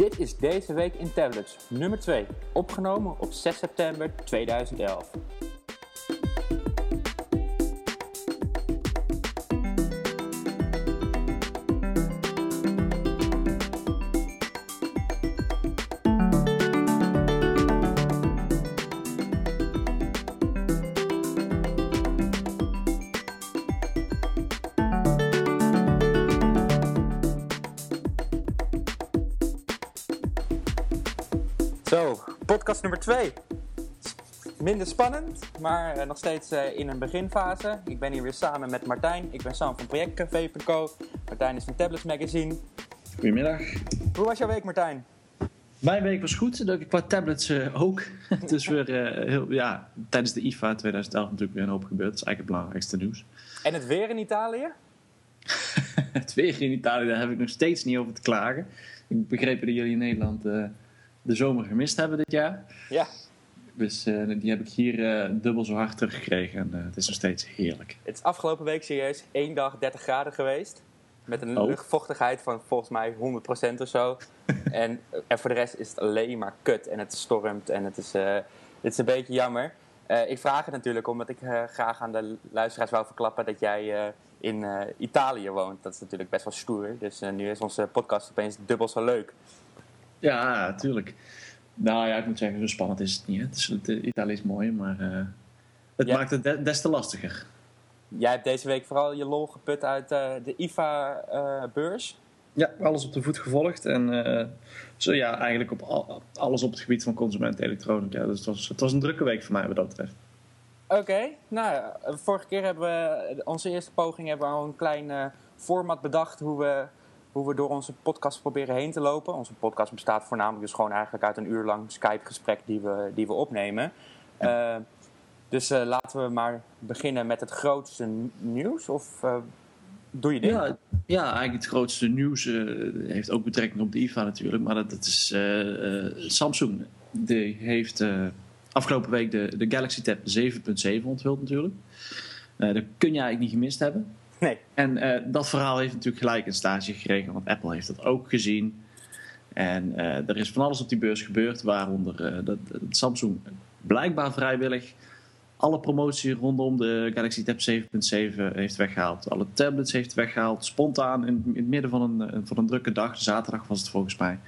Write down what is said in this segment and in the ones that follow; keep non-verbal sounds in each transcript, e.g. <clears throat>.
Dit is Deze Week in Tablets, nummer 2, opgenomen op 6 september 2011. 2. Minder spannend, maar eh, nog steeds eh, in een beginfase. Ik ben hier weer samen met Martijn. Ik ben Sam van Projectcafé.co. Martijn is van Tablets Magazine. Goedemiddag. Hoe was jouw week, Martijn? Mijn week was goed, ook qua tablets eh, ook. <laughs> Het is weer eh, heel, ja, tijdens de IFA 2011 natuurlijk weer een hoop gebeurd. Dat is eigenlijk het belangrijkste nieuws. En het weer in Italië? <laughs> het weer in Italië, daar heb ik nog steeds niet over te klagen. Ik begreep dat jullie in Nederland eh, de zomer gemist hebben dit jaar. Ja. Dus eh, die heb ik hier eh, dubbel zo hard teruggekregen. En eh, het is nog steeds heerlijk. Het is afgelopen week serieus één dag 30 graden geweest. Met een Oh. luchtvochtigheid van volgens mij 100% of zo. <laughs> en, en voor de rest is het alleen maar kut. En het stormt en het is, het is een beetje jammer. Ik vraag het natuurlijk omdat ik graag aan de luisteraars wou verklappen dat jij in Italië woont. Dat is natuurlijk best wel stoer. Dus nu is onze podcast opeens dubbel zo leuk. Ja, natuurlijk. Nou ja, ik moet zeggen, zo spannend is het niet. Hè. Het is, eh, Italië is mooi, maar eh, het Ja. maakt het de- des te lastiger. Jij hebt deze week vooral je lol geput uit eh, de IFA-beurs. Ja, alles op de voet gevolgd. En eh, zo ja, eigenlijk op al- alles op het gebied van consumentenelektronica. Dus het was, het was een drukke week voor mij wat dat betreft. Oké, nou, vorige keer hebben we, onze eerste poging hebben we al een klein format bedacht hoe we, hoe we door onze podcast proberen heen te lopen. Onze podcast bestaat voornamelijk dus gewoon eigenlijk uit een uur lang Skype-gesprek die we, die we opnemen. Eh, dus eh, laten we maar beginnen met het grootste nieuws. Of eh, doe je dit? Ja, ja, eigenlijk het grootste nieuws heeft ook betrekking op de IFA natuurlijk. Maar dat, dat is Samsung. Die heeft afgelopen week de, de Galaxy Tab 7.7 onthuld natuurlijk. Dat kun je eigenlijk niet gemist hebben. Nee. En eh, dat verhaal heeft natuurlijk gelijk een stage gekregen, want Apple heeft dat ook gezien. En eh, er is van alles op die beurs gebeurd, waaronder eh, dat, Samsung blijkbaar vrijwillig alle promotie rondom de Galaxy Tab 7.7 heeft weggehaald. Alle tablets heeft weggehaald, spontaan in, in het midden van een, van een drukke dag. Zaterdag was het volgens mij.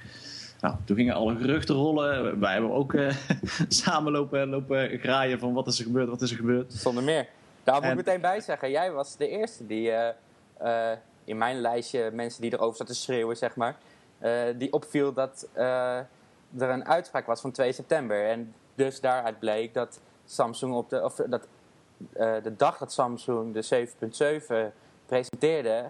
Nou, toen gingen alle geruchten rollen. Wij hebben ook <laughs> samen lopen, lopen graaien van wat is er gebeurd, wat is er gebeurd. Zonder meer. Daar moet ik En- meteen bij zeggen. Jij was de eerste die eh, eh, in mijn lijstje mensen die erover zat te schreeuwen, zeg maar. eh, die opviel dat er een uitspraak was van 2 september. En dus daaruit bleek dat Samsung op de. Of dat de dag dat Samsung de 7.7 presenteerde,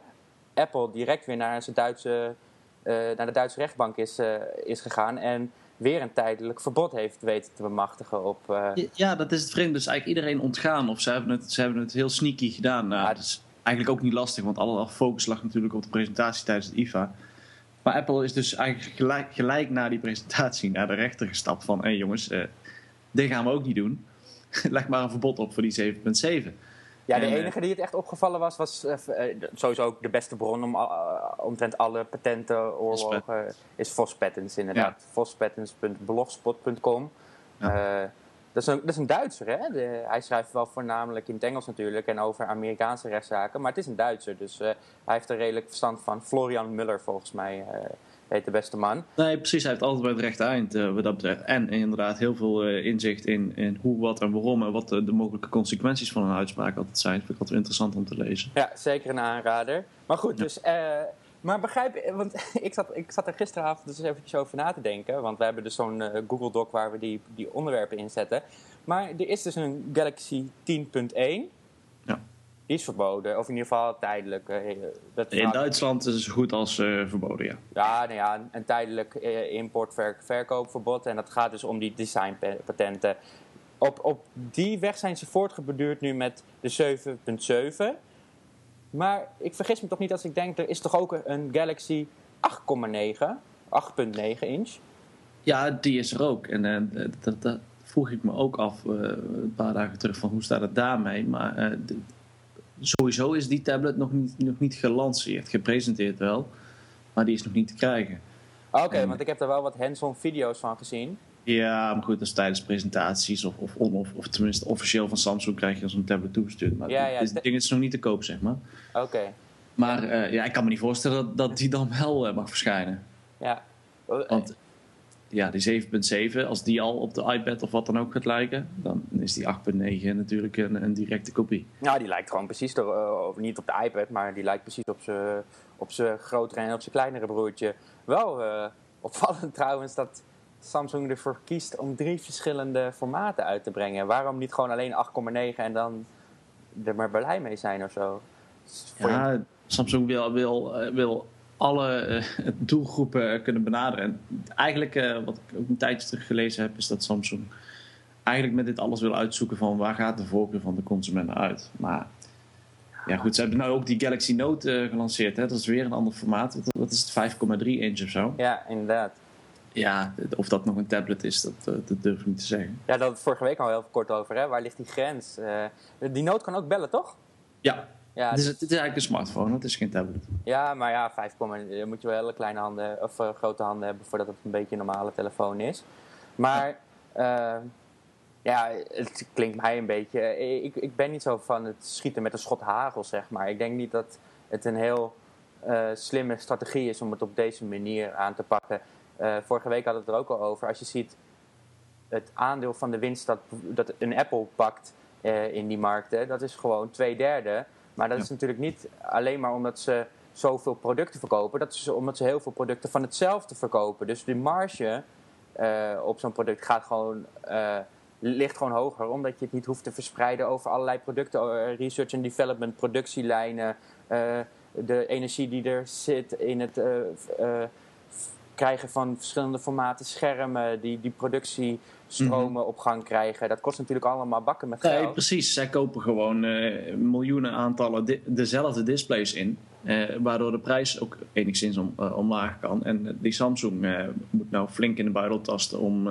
Apple direct weer naar, zijn Duitse, naar de Duitse rechtbank is, is gegaan. En weer een tijdelijk verbod heeft weten te bemachtigen op. eh, Ja, dat is het vreemde. Dus eigenlijk iedereen ontgaan. Of ze hebben het, ze hebben het heel sneaky gedaan. Nou, Ja. dat is eigenlijk ook niet lastig, want alle focus lag natuurlijk op de presentatie tijdens het IFA. Maar Apple is dus eigenlijk gelijk, gelijk na die presentatie naar de rechter gestapt van... hé hey jongens, eh, dit gaan we ook niet doen. <laughs> Leg maar een verbod op voor die 7.7. Ja, de En, eh, enige die het echt opgevallen was, was eh, eh, sowieso ook de beste bron om uh, omtrent alle patenten oorlogen is Vos Patents inderdaad. Vospatents.blogspot.com. Ja. Eh, dat, is een, dat is een Duitser, hè? De- hij schrijft wel voornamelijk in het Engels natuurlijk en over Amerikaanse rechtszaken, maar het is een Duitser, dus hij heeft er redelijk verstand van. Florian Muller volgens mij heet de beste man. Nee, precies. Hij heeft altijd bij het rechte eind eh, wat dat betreft. En inderdaad heel veel eh, inzicht in, in hoe, wat en waarom... en wat de, de mogelijke consequenties van een uitspraak altijd zijn. Dat vind ik altijd interessant om te lezen. Ja, zeker een aanrader. Maar goed, Ja. dus. eh, maar begrijp want <laughs> ik zat, ik zat er gisteravond dus eventjes over na te denken. Want we hebben dus zo'n Google Doc waar we die, die onderwerpen in zetten. Maar er is dus een Galaxy 10.1. Is verboden, of in ieder geval tijdelijk. eh, dat In Duitsland is het zo goed als eh, verboden, ja. Ja, nou ja, een- tijdelijk eh, import-verkoopverbod. En dat gaat dus om die designpatenten. Op, op die weg zijn ze voortgeborduurd nu met de 7.7. Maar ik vergis me toch niet als ik denk, er is toch ook een Galaxy 8,9, 8,9 inch. Ja, die is er ook. En eh, dat, dat vroeg ik me ook af eh, een paar dagen terug van hoe staat het daarmee. Maar eh, sowieso is die tablet nog niet, nog niet gelanceerd. Gepresenteerd wel, maar die is nog niet te krijgen. Oké, En- want ik heb er wel wat hands-on video's van gezien. Ja, maar goed, dat is tijdens presentaties of, of, of, of tenminste officieel van Samsung krijg je zo'n tablet toegestuurd. Maar Ja, ja, dit ding is nog niet te koop, zeg maar. Oké, Maar eh, ja, ik kan me niet voorstellen dat, dat die dan wel eh, mag verschijnen. ja. Want ja, die 7.7, als die al op de iPad of wat dan ook gaat lijken, dan is die 8.9 natuurlijk een, een directe kopie. Nou, die lijkt gewoon precies, er, eh, of niet op de iPad, maar die lijkt precies op zijn grotere en op zijn kleinere broertje. Wel eh, opvallend <laughs> trouwens dat Samsung ervoor kiest om drie verschillende formaten uit te brengen. Waarom niet gewoon alleen 8,9 en dan er maar blij mee zijn of zo? Dus je- Ja, Samsung wil, wil, eh, wil alle doelgroepen kunnen benaderen. En eigenlijk, wat ik ook een tijdje terug gelezen heb, is dat Samsung eigenlijk met dit alles wil uitzoeken van waar gaat de voorkeur van de consument naar uit. Maar ja goed, ze hebben nou ook die Galaxy Note eh, gelanceerd. Hè? Dat is weer een ander formaat. Wat, is het, 5,3 inch of zo? Ja, inderdaad. Ja, of dat nog een tablet is, dat, eh, dat durf ik niet te zeggen. Ja, daar hadden we vorige week al heel kort over. Hè? Waar ligt die grens? Eh, die Note kan ook bellen, toch? Ja, Ja, het is, het is eigenlijk een smartphone, het is geen tablet. Ja, maar ja, 5, dan moet je wel hele kleine handen of grote handen hebben voordat het een beetje een normale telefoon is. Maar ja, het klinkt mij een beetje. eh, Ik, ik ben niet zo van het schieten met een schot hagel, zeg maar. Ik denk niet dat het een heel eh, slimme strategie is om het op deze manier aan te pakken. Eh, vorige week hadden we het er ook al over. Als je ziet het aandeel van de winst dat, dat een Apple pakt in die markten, dat is gewoon twee derde. Maar dat is natuurlijk niet alleen maar omdat ze zoveel producten verkopen. Dat is omdat ze heel veel producten van hetzelfde verkopen. Dus de marge op zo'n product gaat gewoon, ligt gewoon hoger. Omdat je het niet hoeft te verspreiden over allerlei producten. eh, research and development, productielijnen. eh, de energie die er zit in het eh, krijgen van verschillende formaten schermen. Die, die productiestromen op gang krijgen. Dat kost natuurlijk allemaal bakken met Nee, geld. precies. Zij kopen gewoon miljoenen aantallen di- dezelfde displays in. waardoor de prijs ook enigszins om, omlaag kan. En die Samsung moet nou flink in de buidel tasten om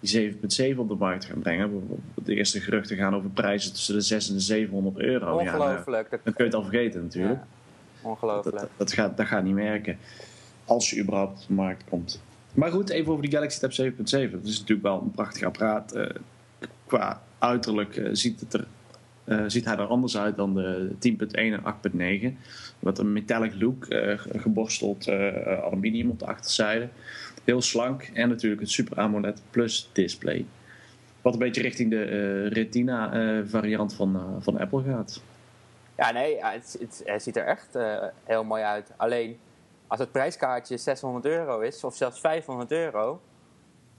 die 7.7 op de markt gaan brengen. De eerste geruchten gaan over prijzen tussen de 600 en de 700 euro. Ja, nou, Ongelooflijk. Dat- dan kun je het al vergeten natuurlijk. Ja, ongelooflijk. Dat, dat, gaat, dat gaat niet werken. Als je überhaupt op de markt komt. Maar goed, even over die Galaxy Tab 7.7. Dat is natuurlijk wel een prachtig apparaat. Eh, qua uiterlijk eh, ziet, het er, eh, ziet hij er anders uit dan de 10.1 en 8.9. Wat een metallic look, geborsteld aluminium op de achterzijde. Heel slank en natuurlijk het Super AMOLED Plus display. Wat een beetje richting de eh, Retina eh, variant van, eh, van Apple gaat. Ja, nee, het, het, het ziet er echt heel mooi uit. Alleen, als het prijskaartje 600 euro is, of zelfs 500 euro,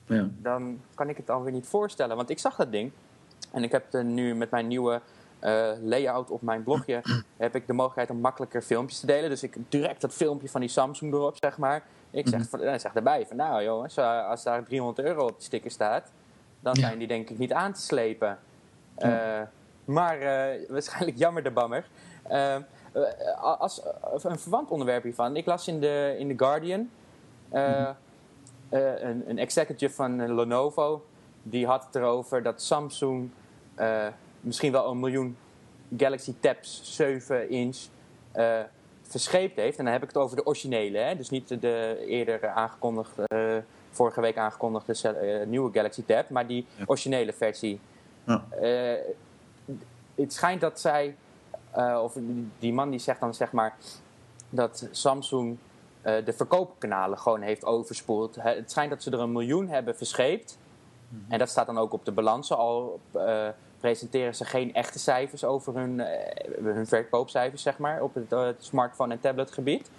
Ja. dan kan ik het alweer niet voorstellen. Want ik zag dat ding. En ik heb er nu met mijn nieuwe eh, layout op mijn blogje... <clears throat> heb ik de mogelijkheid om makkelijker filmpjes te delen. Dus ik direct dat filmpje van die Samsung erop, zeg maar. Ik zeg, eh, zeg erbij van, nou jongens, eh, als daar 300 euro op de sticker staat... dan Ja. zijn die denk ik niet aan te slepen. Ja. Eh, maar <laughs> waarschijnlijk jammer de bammer. Eh, eh, als, een verwant onderwerp hiervan. Ik las in de, in The Guardian... eh, een, een executive van Lenovo... die had het erover dat Samsung... misschien wel een miljoen Galaxy Tabs 7-inch... eh verscheept heeft. En dan heb ik het over de originele. Hè? Dus niet de, de eerder aangekondigde... eh, vorige week aangekondigde eh, nieuwe Galaxy Tab... maar die originele versie. Ja. Het schijnt dat zij, of die- man die zegt dan zeg maar dat Samsung de verkoopkanalen gewoon heeft overspoeld. Het schijnt dat ze er een miljoen hebben verscheept. En dat staat dan ook op de balansen. Al presenteren ze geen echte cijfers over hun, eh, hun verkoopcijfers, zeg maar, op het eh, smartphone- en tabletgebied.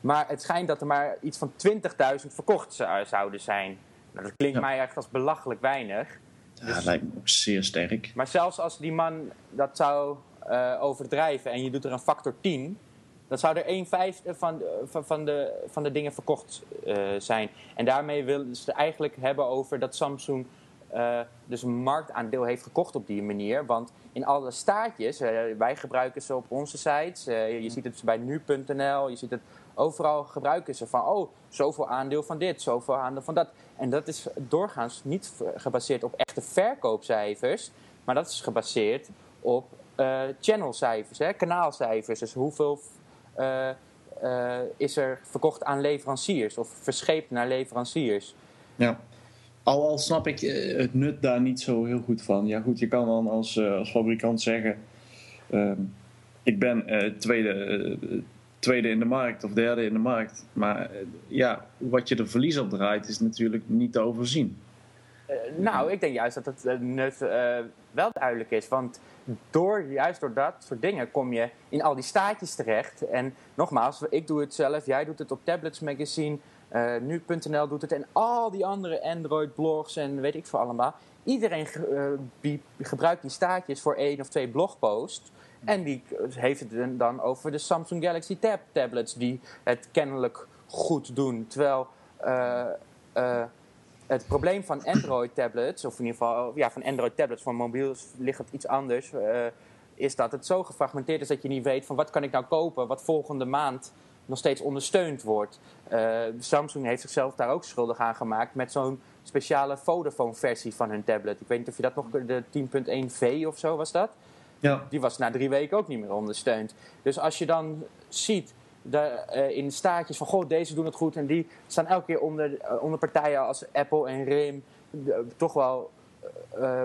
Maar het schijnt dat er maar iets van 20.000 verkocht zou- zouden zijn. Nou, dat klinkt Ja. mij echt als belachelijk weinig. Ja, Dus- dat lijkt me ook zeer sterk. Maar zelfs als die man dat zou eh, overdrijven en je doet er een factor 10, dan zou er 1 vijfde van, de- van, van, de, van de dingen verkocht zijn. En daarmee willen ze het eigenlijk hebben over dat Samsung eh, dus een marktaandeel heeft gekocht op die manier. Want in alle staartjes, eh, wij gebruiken ze op onze sites, eh, je ziet het bij nu.nl, je ziet het overal gebruiken ze van, oh, zoveel aandeel van dit, zoveel aandeel van dat. En dat is doorgaans niet gebaseerd op echte verkoopcijfers, maar dat is gebaseerd op channelcijfers, hè, kanaalcijfers. Dus hoeveel is er verkocht aan leveranciers of verscheept naar leveranciers. Ja. Al, snap ik eh, het nut daar niet zo heel goed van. Ja, goed, je kan dan als, eh, als fabrikant zeggen: ehm, Ik ben eh, tweede, tweede in de markt of derde in de markt. Maar ja, wat je er verlies op draait, is natuurlijk niet te overzien. Nou, ik denk juist dat het nut wel duidelijk is. Want door, juist door dat soort dingen kom je in al die staatjes terecht. En nogmaals, ik doe het zelf, jij doet het op Tablets Magazine, eh, nu.nl doet het en al die andere Android-blogs en weet ik veel allemaal. Iedereen eh, gebruikt die staatjes voor één of twee blogposts. En die heeft het dan over de Samsung Galaxy Tab tablets die het kennelijk goed doen. Terwijl eh, het probleem van Android-tablets, of in ieder geval ja, van Android-tablets, van mobiel ligt het iets anders, is dat het zo gefragmenteerd is dat je niet weet van wat kan ik nou kopen, wat volgende maand nog steeds ondersteund wordt. Eh, Samsung heeft zichzelf daar ook schuldig aan gemaakt met zo'n speciale Vodafone-versie van hun tablet. Ik weet niet of je dat nog, de 10.1V of zo was dat? Ja. die was na drie weken ook niet meer ondersteund. Dus als je dan ziet de, eh, in staatjes van goh, deze doen het goed en die staan elke keer onder, eh, onder partijen als Apple en RIM, toch wel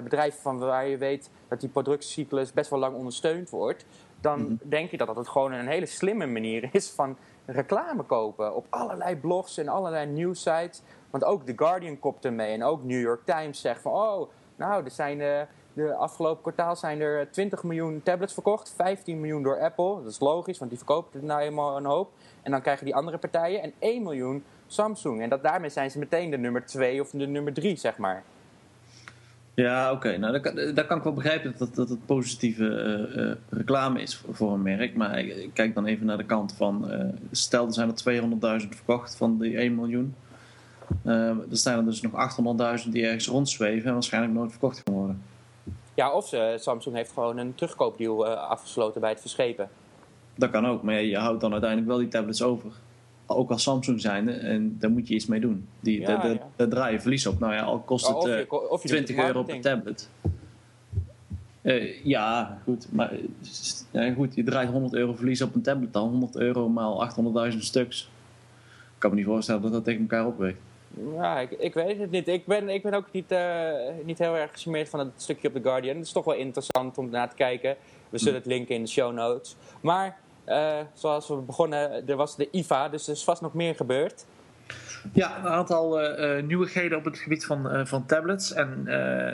bedrijven van waar je weet dat die productiecyclus best wel lang ondersteund wordt, dan Mhm. denk je dat het gewoon een hele slimme manier is van reclame kopen op allerlei blogs en allerlei nieuwsites. Want ook The Guardian kopt ermee en ook New York Times zegt van oh, nou, er zijn eh, de afgelopen kwartaal zijn er 20 miljoen tablets verkocht, 15 miljoen door Apple. Dat is logisch, want die verkopen er nou eenmaal een hoop. En dan krijgen die andere partijen en 1 miljoen Samsung. En dat, daarmee zijn ze meteen de nummer 2 of de nummer 3, zeg maar. Ja, oké. Nou, dat kan, ik wel begrijpen dat, dat het positieve eh, eh, reclame is voor, voor een merk. Maar ik, ik kijk dan even naar de kant van... eh, stel, er zijn er 200.000 verkocht van die 1 miljoen. Er zijn er dus nog 800.000 die ergens rondzweven... en waarschijnlijk nooit verkocht gaan worden. Ja, of Samsung heeft gewoon een terugkoopdeal afgesloten bij het verschepen. Dat kan ook, maar je houdt dan uiteindelijk wel die tablets over. Ook als Samsung zijnde, en daar moet je iets mee doen. Die, Ja, daar, daar, ja. daar draai je verlies op. Nou ja, al kost het of eh, je, je 20 euro per marketing. tablet. Eh, ja, goed. Maar ja, goed, je draait 100 euro verlies op een tablet dan. 100 euro maal 800.000 stuks. Ik kan me niet voorstellen dat dat tegen elkaar opweegt. Ja, ik, ik weet het niet. Ik ben, ik ben ook niet, eh, niet heel erg gecharmeerd van het stukje op The Guardian. Het is toch wel interessant om naar te kijken. We zullen het linken in de show notes. Maar eh, zoals we begonnen, er was de IFA, dus er is vast nog meer gebeurd. Ja, een aantal eh, eh, nieuwigheden op het gebied van, van tablets. En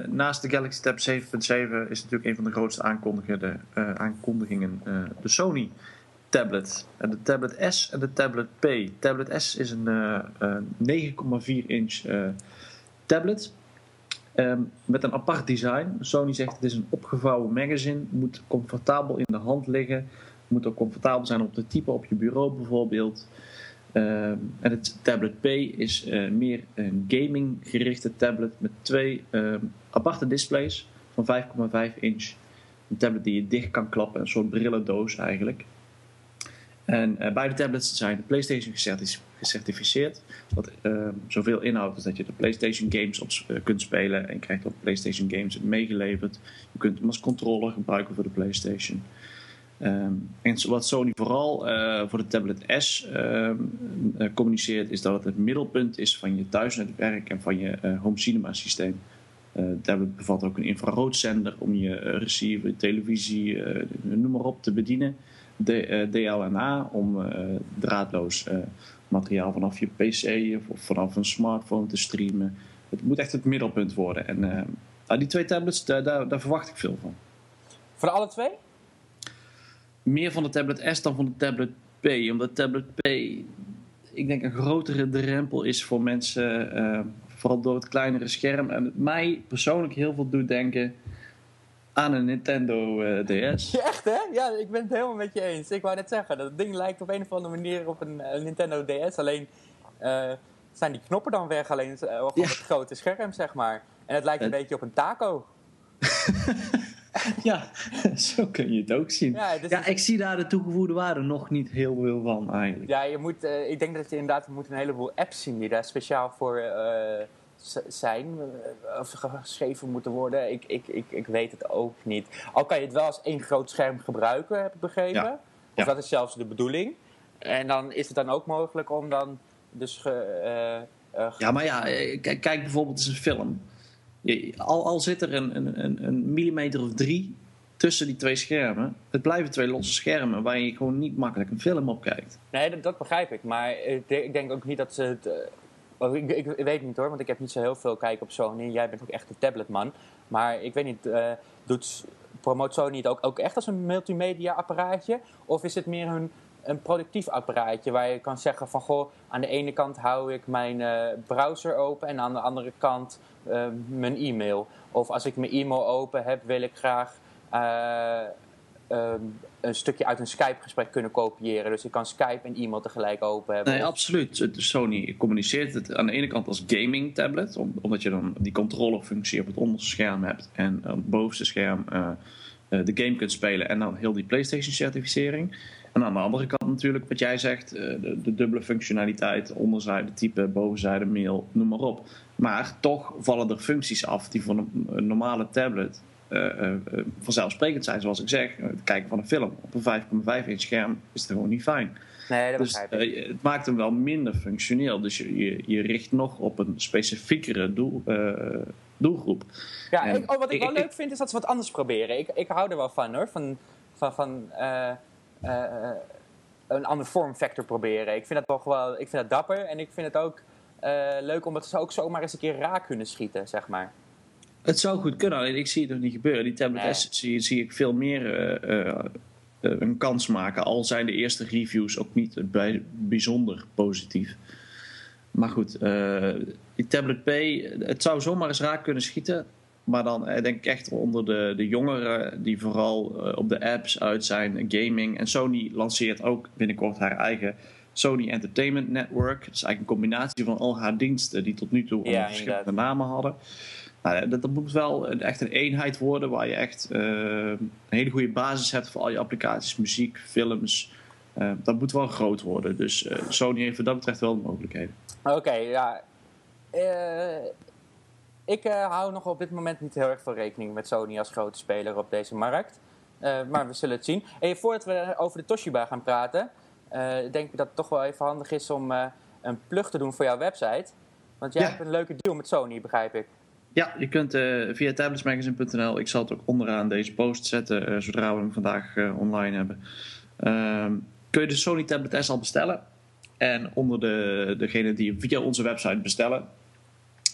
naast de Galaxy Tab 7.7 is natuurlijk een van de grootste aankondigingen, de Sony tablet. En de tablet S en de tablet P. Tablet S is een eh, eh, 9,4 inch tablet. Ehm, met een apart design. Sony zegt het is een opgevouwen magazine. Moet comfortabel in de hand liggen. Moet ook comfortabel zijn om te typen op je bureau bijvoorbeeld. Ehm, en het tablet P is eh, meer een gaming gerichte tablet met twee ehm, aparte displays van 5,5 inch. Een tablet die je dicht kan klappen, een soort brillendoos eigenlijk. En eh, beide tablets zijn de PlayStation gecerti- gecertificeerd. Wat zoveel inhoudt als dat je de PlayStation games op eh, kunt spelen. En krijgt ook PlayStation games meegeleverd. Je kunt hem als controller gebruiken voor de PlayStation. Ehm, en wat Sony vooral eh, voor de tablet S ehm, eh, communiceert, is dat het het middelpunt is van je thuisnetwerk en van je eh, home cinema systeem. De tablet bevat ook een infraroodzender om je receiver, televisie, noem maar op te bedienen. DLNA om draadloos materiaal vanaf je PC of, vanaf een smartphone te streamen. Het moet echt het middelpunt worden. En nou, die twee tablets, daar, daar, daar verwacht ik veel van Voor alle twee? Meer van de tablet S dan van de tablet P. Omdat tablet P, ik denk, een grotere drempel is voor mensen. eh, vooral door het kleinere scherm. En het mij persoonlijk heel veel doet denken aan een Nintendo eh, DS. <laughs> Echt hè? Ja, ik ben het helemaal met je eens. Ik wou net zeggen, dat ding lijkt op een of andere manier op een eh, Nintendo DS. Alleen zijn die knoppen dan weg, alleen uh, op Ja. het grote scherm, zeg maar. En het lijkt een En- beetje op een taco. <laughs> <laughs> ja, <laughs> zo kun je het ook zien. Ja, dus Ja, ik zie daar de toegevoegde waarde nog niet heel veel van eigenlijk. Ja, je moet, eh, ik denk dat je inderdaad we moeten een heleboel apps zien die daar speciaal voor eh, zijn. eh, of geschreven moeten worden. Ik, ik, ik, ik weet het ook niet. Al kan je het wel als één groot scherm gebruiken, heb ik begrepen. Ja. Of dat is zelfs de bedoeling. en dan is het dan ook mogelijk om dan dus... Uh, ja, maar ja, kijk bijvoorbeeld eens een film. Al, al zit er een, een, een millimeter of drie tussen die twee schermen. Het blijven twee losse schermen waar je gewoon niet makkelijk een film op kijkt. Nee, dat, begrijp ik. Maar ik denk ook niet dat ze het. Uh, ik, ik, weet niet hoor, want ik heb niet zo heel veel kijk op Sony. Jij bent ook echt een tabletman. Maar ik weet niet, uh, doet, promoot Sony het ook, ook echt als een multimedia apparaatje? Of is het meer een, een productief apparaatje waar je kan zeggen van goh, aan de ene kant hou ik mijn uh, browser open en aan de andere kant mijn e-mail. Of als ik mijn e-mail open heb, wil ik graag uh, een stukje uit een Skype-gesprek kunnen kopiëren. Dus je kan Skype en e-mail tegelijk open hebben. Nee, absoluut. Sony communiceert het aan de ene kant als gaming tablet, omdat je dan die controlefunctie op het onderste scherm hebt en op het bovenste scherm de game kunt spelen en dan heel die PlayStation-certificering. En aan de andere kant natuurlijk, wat jij zegt, de, de, dubbele functionaliteit, onderzijde type, bovenzijde mail, noem maar op. Maar toch vallen er functies af die voor een normale tablet uh, vanzelfsprekend zijn, zoals ik zeg. Het kijken van een film op een 5,5 inch scherm is het gewoon niet fijn. Nee, dat dus uh, het maakt hem wel minder functioneel. Dus je, je, je richt nog op een specifiekere doel, doelgroep. Ja, ik, oh, wat ik, wel leuk vind is dat ze wat anders proberen. Ik, ik hou er wel van hoor. Van, van, van een ander vormfactor proberen. Ik vind dat toch wel ik vind dat dapper. En ik vind het ook leuk omdat ze ook zomaar eens een keer raak kunnen schieten, zeg maar. Het zou goed kunnen, alleen ik zie het nog niet gebeuren. Die Tablet S zie, zie, ik veel meer uh, uh, een kans maken. Al zijn de eerste reviews ook niet bij, bijzonder positief. Maar goed, die Tablet P, het zou zomaar eens raak kunnen schieten. Maar dan denk ik echt onder de, de jongeren die vooral op de apps uit zijn, gaming. En Sony lanceert ook binnenkort haar eigen Sony Entertainment Network. Dat is eigenlijk een combinatie van al haar diensten die tot nu toe ja, verschillende namen hadden. Nou, dat, dat, moet wel echt een eenheid worden waar je echt uh, een hele goede basis hebt voor al je applicaties, muziek, films. Uh, dat moet wel groot worden. Dus Sony heeft wat dat betreft wel de mogelijkheden. Oké, ja. Ik hou nog op dit moment niet heel erg veel rekening met Sony als grote speler op deze markt. maar we zullen het zien. En voordat we over de Toshiba gaan praten, denk ik dat het toch wel even handig is om een plug te doen voor jouw website. Want jij hebt een leuke deal met Sony, begrijp ik. Ja, je kunt uh, via tabletsmagazine.nl, ik zal het ook onderaan deze post zetten uh, zodra we hem vandaag uh, online hebben. Ehm, kun je de Sony Tablet S al bestellen. En onder de, degene die via onze website bestellen,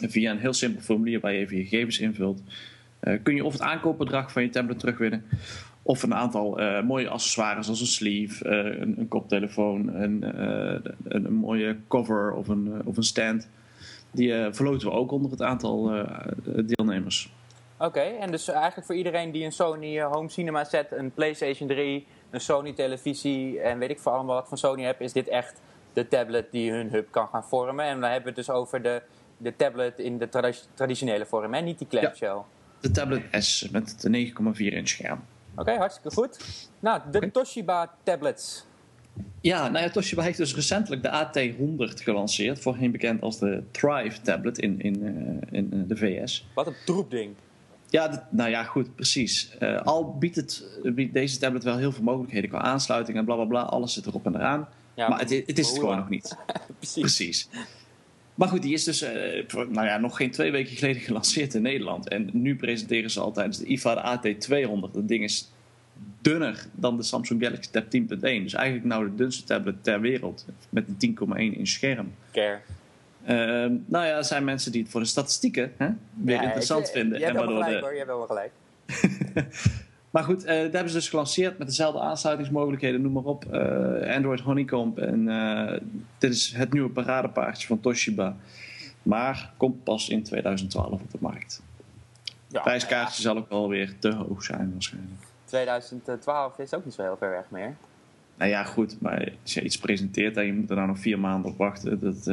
via een heel simpel formulier waar je even je gegevens invult, kun je of het aankoopbedrag van je tablet terugwinnen, of een aantal mooie accessoires zoals een sleeve, een, een, koptelefoon, een, een, mooie cover of een, of een stand. Die verloten we ook onder het aantal deelnemers. Oké, en dus eigenlijk voor iedereen die een Sony eh, Home Cinema set, een PlayStation 3, een Sony televisie en weet ik voor allemaal wat van Sony heb, is dit echt de tablet die hun hub kan gaan vormen. En dan hebben we het dus over de, de tablet in de traditionele vorm, hè? niet die clamshell. Ja, de tablet S met de 9,4 inch scherm. Oké, hartstikke goed. Nou, de Toshiba tablets. Ja, nou ja, Toshiba heeft dus recentelijk de AT100 gelanceerd. Voorheen bekend als de Thrive tablet in, in, uh, in de VS. Wat een troepding. Ja, nou ja, goed, precies. Uh, al biedt, het, biedt deze tablet wel heel veel mogelijkheden qua aansluiting en blablabla. Bla, bla, alles zit erop en eraan. Ja, maar het, het is het gewoon nog niet. <laughs> precies. precies. Maar goed, die is dus uh, nou ja, nog geen twee weken geleden <laughs> gelanceerd in Nederland. En nu presenteren ze al tijdens de IFA de AT200. Dat ding is dunner dan de Samsung Galaxy Tab 10.1. Dus eigenlijk nou de dunste tablet ter wereld. Met een 10,1 inch scherm. Care. Uh, nou ja, er zijn mensen die het voor de statistieken hè, weer interessant vinden. Jij hebt wel gelijk de... hoor, jij hebt wel gelijk. Maar goed, uh, dat hebben ze dus gelanceerd met dezelfde aansluitingsmogelijkheden, noem maar op. Uh, Android Honeycomb. En eh, dit is het nieuwe paradepaardje van Toshiba. Maar komt pas in 2012 op de markt. Ja, Prijskaartje ja. zal ook wel weer te hoog zijn waarschijnlijk. 2012 is ook niet zo heel ver weg meer. Nou ja, goed, maar als je iets presenteert en je moet er nou nog vier maanden op wachten, dat,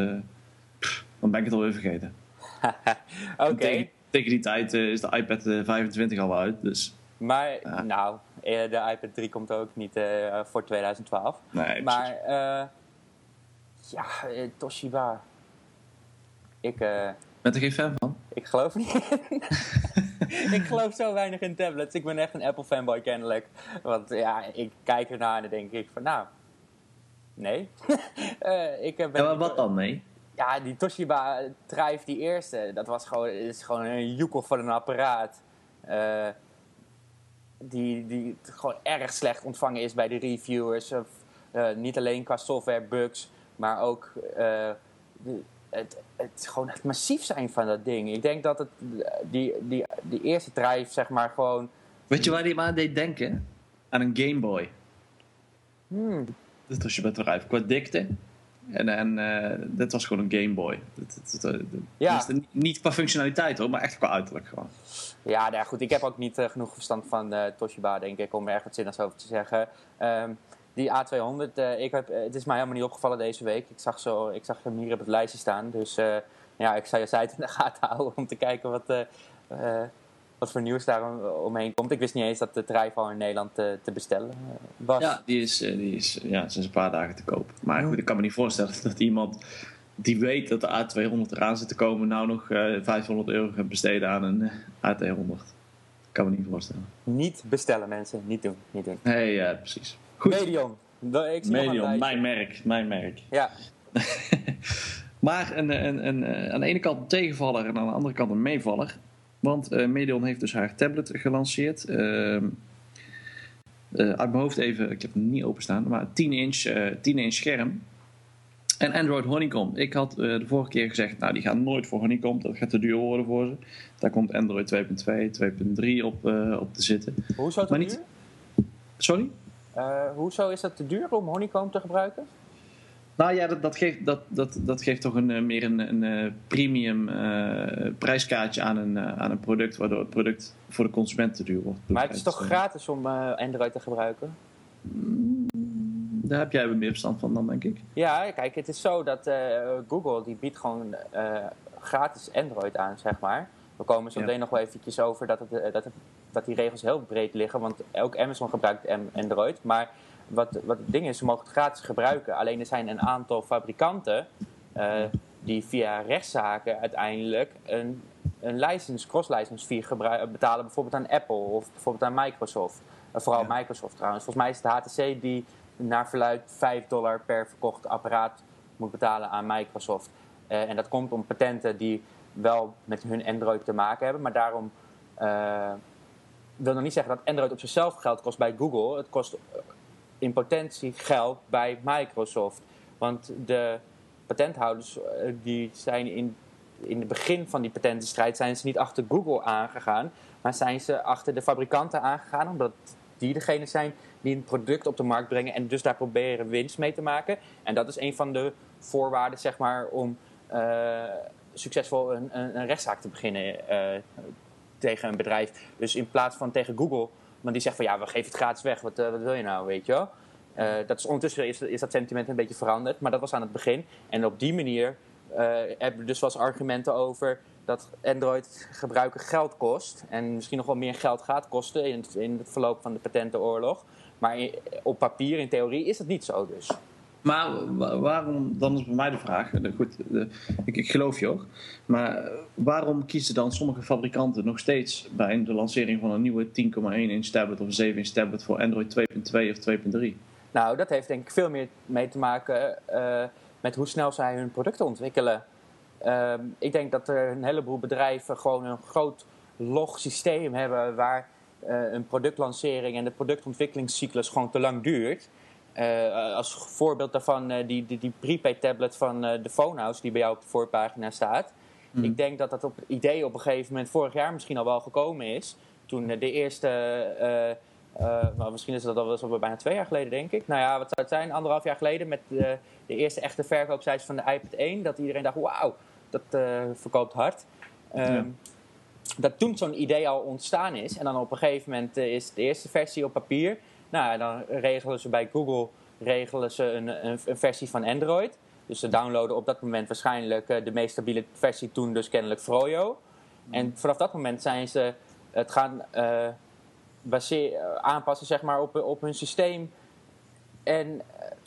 dan ben ik het alweer vergeten. <laughs> Oké. Tegen, tegen, die tijd is de iPad 25 al uit, dus... Maar, ja. nou, de iPad 3 komt ook niet uh, voor 2012. Nee, maar, ja, Toshiba. Ik... Ben er geen fan van? Ik geloof niet. <laughs> ik geloof zo weinig in tablets. Ik ben echt een Apple fanboy kennelijk. Want ja, ik kijk ernaar en dan denk ik van nou... Nee. uh, <laughs> ik ben ja, maar wat dan, nee? Ja, die Toshiba Drive, die eerste, dat was gewoon, is gewoon een joekel van een apparaat. Uh, die, die gewoon erg slecht ontvangen is bij de reviewers. Uh, niet alleen qua software bugs, maar ook de, het, het, gewoon het massief zijn van dat ding. Ik denk dat het, die, die, die eerste drive, zeg maar, gewoon... Weet je waar die aan deed denken? Aan een Game Boy. Hmm. Dat was je bedrijf. Qua dikte. En, en uh, dat was gewoon een Game Boy. Dat, dat, dat, ja. niet qua functionaliteit hoor, maar echt qua uiterlijk gewoon. Ja, nou goed. Ik heb ook niet uh, genoeg verstand van uh, Toshiba, denk ik, om er echt wat zinnigs over te zeggen. Um, die A200, uh, ik heb, het is mij helemaal niet opgevallen deze week. Ik zag, zo, ik zag hem hier op het lijstje staan. Dus ja, ik zou je <laughs> site in de gaten houden om te kijken wat, wat voor nieuws daar om, omheen komt. Ik wist niet eens dat de al in Nederland te, te bestellen was. Ja, die is, die is ja, sinds een paar dagen te koop. Maar goed, ik kan me niet voorstellen <laughs> dat iemand die weet dat de A200 eraan zit te komen... nou nog 500 euro gaat besteden aan een A200. kan me niet voorstellen. Niet bestellen mensen, niet doen. Niet doen. Nee, ja, precies. Goed. Medion. Ik Medion, mijn merk. Mijn merk. Ja. <laughs> maar een, een, een, aan de ene kant een tegenvaller en aan de andere kant een meevaller. Want uh, Medion heeft dus haar tablet gelanceerd. Uh, uh, uit mijn hoofd even, ik heb hem niet openstaan, maar 10 inch, 10 inch scherm. En Android Honeycomb. Ik had de vorige keer gezegd, nou die gaan nooit voor Honeycomb, dat gaat te duur worden voor ze. Daar komt Android 2.2, 2.3 op, op te zitten. Hoe te duur? Sorry? Uh, hoezo is het te duur om honeycomb te gebruiken? Nou ja, dat, dat, geeft, dat, dat, dat geeft toch een, meer een, een premium uh, prijskaartje aan een, aan een product, waardoor het product voor de consument te duur wordt. Maar het is toch gratis om uh, Android te gebruiken? Mm, daar heb jij meer verstand van dan, denk ik. Ja, kijk, het is zo dat Google die biedt gewoon gratis Android aan, zeg maar. We komen zo meteen ja. nog wel eventjes over dat, het, dat, het, dat die regels heel breed liggen. Want ook Amazon gebruikt Android. Maar wat, wat het ding is, ze mogen het gratis gebruiken. Alleen er zijn een aantal fabrikanten uh, die via rechtszaken uiteindelijk een, een license, cross-license fee betalen. Bijvoorbeeld aan Apple of bijvoorbeeld aan Microsoft. Uh, vooral ja. Microsoft trouwens. Volgens mij is het HTC die naar verluid 5 dollar per verkocht apparaat moet betalen aan Microsoft. Uh, en dat komt om patenten die wel met hun Android te maken hebben. Maar daarom wil nog niet zeggen dat Android op zichzelf geld kost bij Google. Het kost in potentie geld bij Microsoft. Want de patenthouders uh, die zijn in, in het begin van die patentenstrijd zijn ze niet achter Google aangegaan. Maar zijn ze achter de fabrikanten aangegaan. Omdat die degene zijn die een product op de markt brengen. En dus daar proberen winst mee te maken. En dat is een van de voorwaarden zeg maar om... Uh, succesvol een, een, rechtszaak te beginnen uh, tegen een bedrijf. Dus in plaats van tegen Google, want die zegt van ja, we geven het gratis weg, wat, uh, wat wil je nou, weet je. Uh, dat is, ondertussen is, dat sentiment een beetje veranderd, maar dat was aan het begin. En op die manier hebben we dus wel argumenten over dat Android gebruiken geld kost. En misschien nog wel meer geld gaat kosten in het, in het verloop van de patentenoorlog. Maar op papier, in theorie, is dat niet zo dus. Maar waarom, dan is bij mij de vraag, goed, ik, ik, geloof je ook, maar waarom kiezen dan sommige fabrikanten nog steeds bij de lancering van een nieuwe 10,1 inch tablet of een 7 inch tablet voor Android 2.2 of 2.3? Nou, dat heeft denk ik veel meer mee te maken uh, met hoe snel zij hun producten ontwikkelen. Uh, ik denk dat er een heleboel bedrijven gewoon een groot log systeem hebben waar een productlancering en de productontwikkelingscyclus gewoon te lang duurt. Uh, als voorbeeld daarvan uh, die, die, die prepaid tablet van uh, de Phonehouse die bij jou op de voorpagina staat. Mm. Ik denk dat dat op idee op een gegeven moment vorig jaar misschien al wel gekomen is. Toen de eerste, nou, misschien is dat al wel bijna twee jaar geleden denk ik. Nou ja, wat zou het zijn? Anderhalf jaar geleden met de, de eerste echte verkoopcijfers van de iPad 1. Dat iedereen dacht, wauw, dat verkoopt hard. Ja. Dat toen zo'n idee al ontstaan is. En dan op een gegeven moment is de eerste versie op papier... Nou, dan regelen ze bij Google regelen ze een, een, een, versie van Android. Dus ze downloaden op dat moment waarschijnlijk uh, de meest stabiele versie, toen dus kennelijk Froyo. En vanaf dat moment zijn ze het gaan uh, baseer, aanpassen zeg maar, op, op hun systeem. En uh,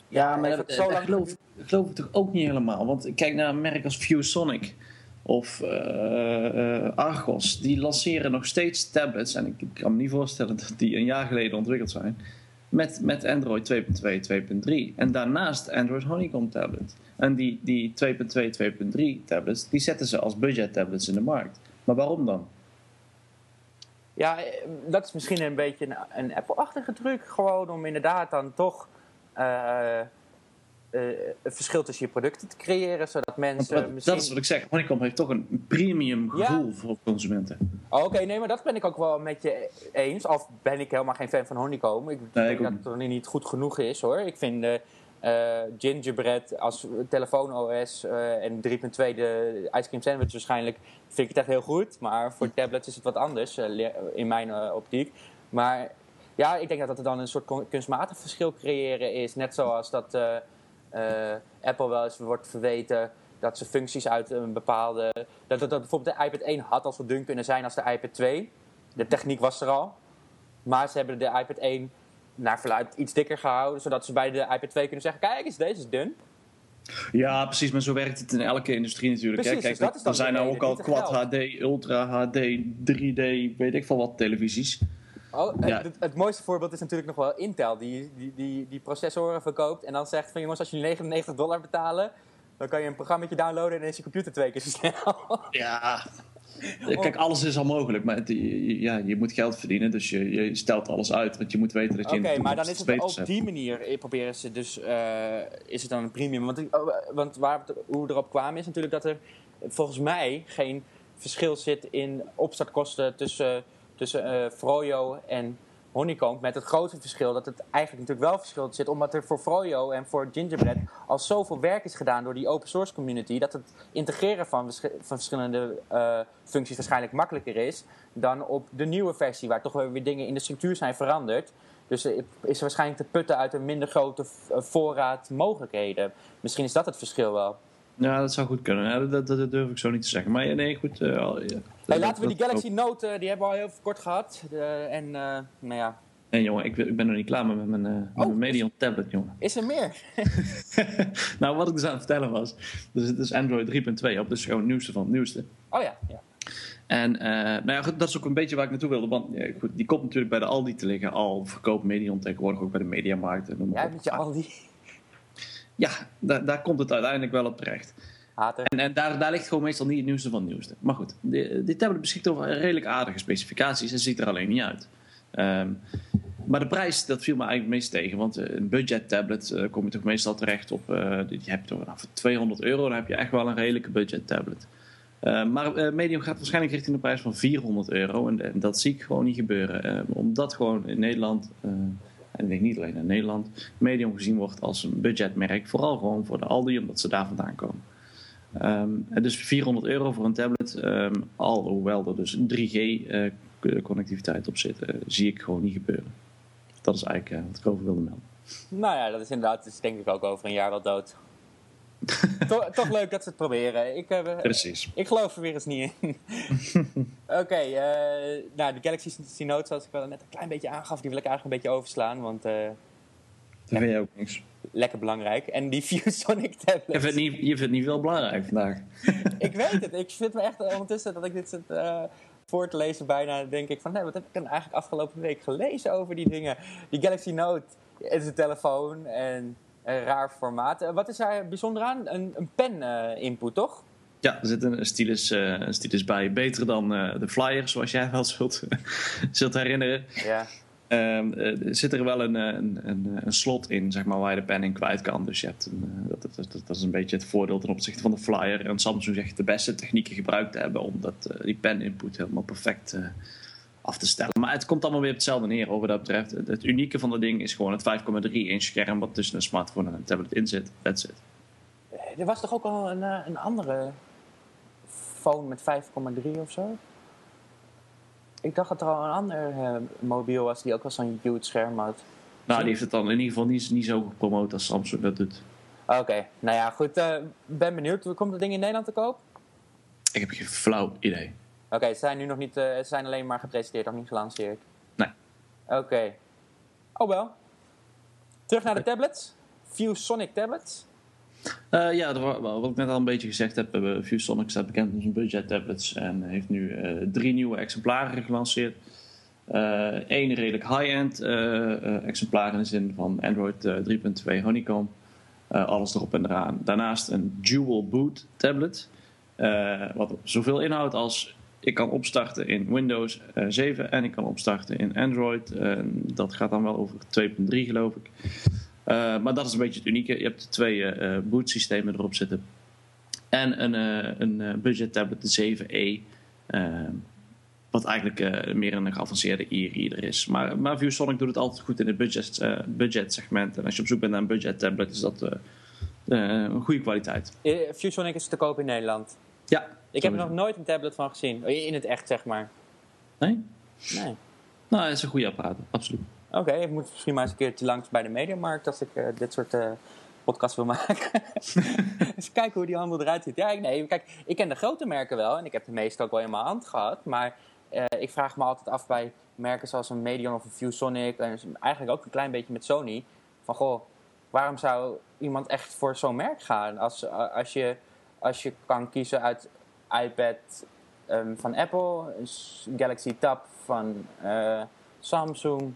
ja, ja, maar dat, zo lang geloof, geloof ik toch ook niet helemaal. Want kijk naar een merk als ViewSonic of uh, Argos, die lanceren nog steeds tablets. En ik, kan me niet voorstellen dat die een jaar geleden ontwikkeld zijn. Met, met Android 2.2, 2.3. En daarnaast Android Honeycomb tablet. En die, die 2.2, 2.3 tablets, die zetten ze als budget tablets in de markt. Maar waarom dan? Ja, eh, dat is misschien een beetje een, een Apple-achtige truc. Gewoon om inderdaad dan toch uh, een verschil tussen je producten te creëren. Zodat mensen wat, misschien... Dat is wat ik zeg. Honeycomb heeft toch een premium gevoel voor consumenten. Oh, Oké, nee, maar dat ben ik ook wel met je eens. Of ben ik helemaal geen fan van Honeycomb. Ik nee, denk ik dat het niet goed genoeg is hoor. Ik vind uh, Gingerbread als telefoon OS uh, en 3.2 de ice cream sandwich waarschijnlijk vind ik het echt heel goed. Maar voor tablets is het wat anders uh, in mijn optiek. Maar ja, ik denk dat het dan een soort kunstmatig verschil creëren is. Net zoals dat Apple wel eens wordt verweten dat ze functies uit een bepaalde... Dat, dat, dat bijvoorbeeld de iPad 1 had al zo dun kunnen zijn als de iPad 2. De techniek was er al. Maar ze hebben de iPad 1 naar verluid iets dikker gehouden, zodat ze bij de iPad 2 kunnen zeggen: kijk eens, deze is dun. Ja, precies, maar zo werkt het in elke industrie natuurlijk. Precies, Kijk, dus dat is dan er zijn nou ook al Quad HD, Ultra HD, 3D, weet ik veel wat televisies. Oh, ja. het, het, mooiste voorbeeld is natuurlijk nog wel Intel, die, die, die, die processoren verkoopt en dan zegt van jongens, als jullie 99 dollar betalen, dan kan je een programma downloaden en is je computer twee keer zo snel. <laughs> Ja, <laughs> Kijk, alles is al mogelijk, maar het, je, ja, je moet geld verdienen, dus je, je stelt alles uit, want je moet weten dat je. Oké, maar dan is het op die manier eh, proberen ze dus uh, is het dan een premium, want, oh, want waar hoe we erop kwamen is natuurlijk dat er volgens mij geen verschil zit in opstartkosten tussen tussen uh, Froyo en Honeycomb. Met het grote verschil dat het eigenlijk natuurlijk wel verschil zit. Omdat er voor Froyo en voor Gingerbread al zoveel werk is gedaan door die open source community. Dat het integreren van, van verschillende uh, functies waarschijnlijk makkelijker is. Dan op de nieuwe versie waar toch weer dingen in de structuur zijn veranderd. Dus is er waarschijnlijk te putten uit een minder grote eh, voorraad mogelijkheden. Misschien is dat het verschil wel. Ja, dat zou goed kunnen. Dat, durf ik zo niet te zeggen. Maar nee, goed. Hey, laten we die Galaxy Note, uh, die hebben we al heel kort gehad. De, en, uh, nou ja. Nee, jongen, ik, ik, ben nog niet klaar met mijn, oh, mijn Medion tablet, jongen. Is er meer? <laughs> nou, wat ik dus aan het vertellen was. Dus het is Android 3.2 op, dus gewoon het nieuwste van het nieuwste. Oh ja, ja. En nou ja, dat is ook een beetje waar ik naartoe wilde. Want ja, goed, die komt natuurlijk bij de Aldi te liggen. Al verkoopt Medion tegenwoordig ook bij de Mediamarkt. Ja, met je Aldi. Ja, daar, daar komt het uiteindelijk wel op terecht. En, en daar, daar ligt gewoon meestal niet het nieuwste van het nieuwste. Maar goed, dit tablet beschikt over redelijk aardige specificaties en ziet er alleen niet uit. Um, maar de prijs, dat viel me eigenlijk meest tegen. Want eh, een budget tablet uh, kom je toch meestal terecht op... Uh, je toch vanaf 200 euro, dan heb je echt wel een redelijke budget tablet. Maar Medium gaat waarschijnlijk richting de prijs van 400 euro. En, en dat zie ik gewoon niet gebeuren. omdat gewoon in Nederland en ik denk niet alleen in Nederland, Medium gezien wordt als een budgetmerk. Vooral gewoon voor de Aldi, omdat ze daar vandaan komen. Um, dus 400 euro voor een tablet, um, alhoewel er dus 3G-connectiviteit uh, op zit, uh, zie ik gewoon niet gebeuren. Dat is eigenlijk uh, wat ik over wilde melden. Nou ja, dat is inderdaad, is denk ik ook over een jaar al dood. <laughs> toch, toch, leuk dat ze het proberen. Ik, Precies. Ik geloof er weer eens niet in. <laughs> Oké, okay, nou, de Galaxy Note, zoals ik wel net een klein beetje aangaf, die wil ik eigenlijk een beetje overslaan. Want, dat vind je ook niks. Lekker belangrijk. En die ViewSonic <laughs> tablet. Je vindt, niet, je vindt niet veel belangrijk vandaag. <laughs> ik weet het. Ik vind me echt ondertussen dat ik dit zit voor te lezen bijna. denk ik van, nee, wat heb ik dan eigenlijk afgelopen week gelezen over die dingen? Die Galaxy Note is een telefoon en een raar formaat. Eh, wat is daar bijzonder aan? Een, een pen-input, toch? Ja, er zit een stylus, uh, een stylus bij. Beter dan de flyer, zoals jij wel zult, <laughs> zult herinneren. Ja. Um, uh, zit er wel een, een, een, een, slot in, zeg maar, waar je de pen in kwijt kan. Dus je hebt een, dat, dat, is een beetje het voordeel ten opzichte van de flyer. En Samsung zegt de beste technieken gebruikt te hebben om dat, die pen-input helemaal perfect af te stellen. Maar het komt allemaal weer op hetzelfde neer over dat betreft. Het, unieke van dat ding is gewoon het 5,3 inch scherm wat tussen een smartphone en een tablet in zit. That's it. Eh, er was toch ook al een, eh, een andere phone met 5,3 of zo? Ik dacht dat er al een ander uh, mobiel was die ook al zo'n huge scherm had. Nou, die heeft het dan in ieder geval niet, niet zo gepromoot als Samsung dat doet. Oké, nou ja, goed. Uh, ben benieuwd. Komt dat ding in Nederland te koop? Ik heb geen flauw idee. Oké, okay, ze zijn nu nog niet, uh, ze zijn alleen maar gepresenteerd, nog niet gelanceerd. Nee. Oké. Okay. Oh wel. Terug naar de tablets. ViewSonic tablets. Uh, ja, wat ik net al een beetje gezegd heb, uh, ViewSonic staat bekend als een budget tablets en heeft nu uh, drie nieuwe exemplaren gelanceerd. Eén redelijk high-end exemplaar in de zin van Android 3.2 Honeycomb. alles erop en eraan. Daarnaast een dual boot tablet. wat zoveel inhoudt als ik kan opstarten in Windows 7 en ik kan opstarten in Android. dat gaat dan wel over 2.3 geloof ik. Uh, maar dat is een beetje het unieke. Je hebt twee uh, bootsystemen erop zitten. En een, een budget tablet, de 7e. wat eigenlijk meer een geavanceerde e-reader is. Maar, maar ViewSonic doet het altijd goed in het budget, budget segment. En als je op zoek bent naar een budget tablet, is dat een goede kwaliteit. ViewSonic is te koop in Nederland? Ja. Ik heb er nog nooit een tablet van gezien. In het echt, zeg maar. Nee? Nee. Nou, het is een goede apparaat, absoluut. Oké, ik moet misschien maar eens een keertje langs bij de Mediamarkt als ik uh, dit soort uh, podcasts wil maken. <laughs> eens kijken hoe die handel eruit ziet. Ja, nee, kijk, ik ken de grote merken wel en ik heb de meeste ook wel in mijn hand gehad. Maar uh, ik vraag me altijd af bij merken zoals een Medion of een ViewSonic en eigenlijk ook een klein beetje met Sony. Van goh, waarom zou iemand echt voor zo'n merk gaan? Als, als, je, als je kan kiezen uit iPad um, van Apple, Galaxy Tab van Samsung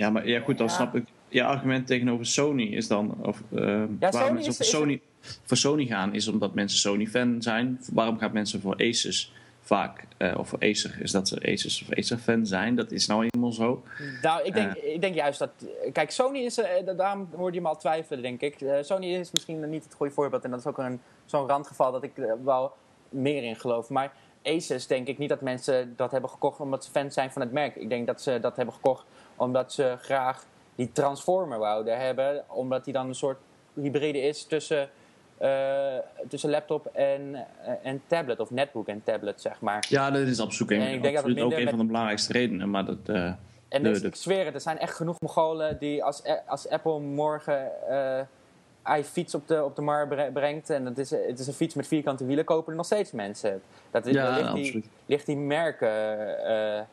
ja, maar ja, goed, dan snap ik. Je argument tegenover Sony is dan. Of, uh, ja, waarom mensen voor, Sony, voor Sony gaan, is omdat mensen Sony-fan zijn. Waarom gaan mensen voor Asus vaak, uh, of voor Acer, is dat ze Asus of Acer-fan zijn? Dat is nou eenmaal zo. Nou, ik denk, uh, ik denk juist dat. Kijk, Sony is. Daarom hoorde je me al twijfelen, denk ik. Sony is misschien niet het goede voorbeeld. En dat is ook een, zo'n randgeval dat ik wel meer in geloof. Maar Asus denk ik niet dat mensen dat hebben gekocht omdat ze fan zijn van het merk. Ik denk dat ze dat hebben gekocht omdat ze graag die transformer wouden hebben. Omdat die dan een soort hybride is tussen, uh, tussen laptop en, uh, en tablet. Of netbook en tablet, zeg maar. Ja, dat is absoluut, en ik denk dat het ook een van de belangrijkste redenen. Maar dat, uh, en dus, ik zweer het, er zijn echt genoeg Mongolen die als, als Apple morgen iFiets op de, op de markt brengt... en het is, het is een fiets met vierkante wielen, kopen er nog steeds mensen. Dat is, ja, ligt, die, ligt die merken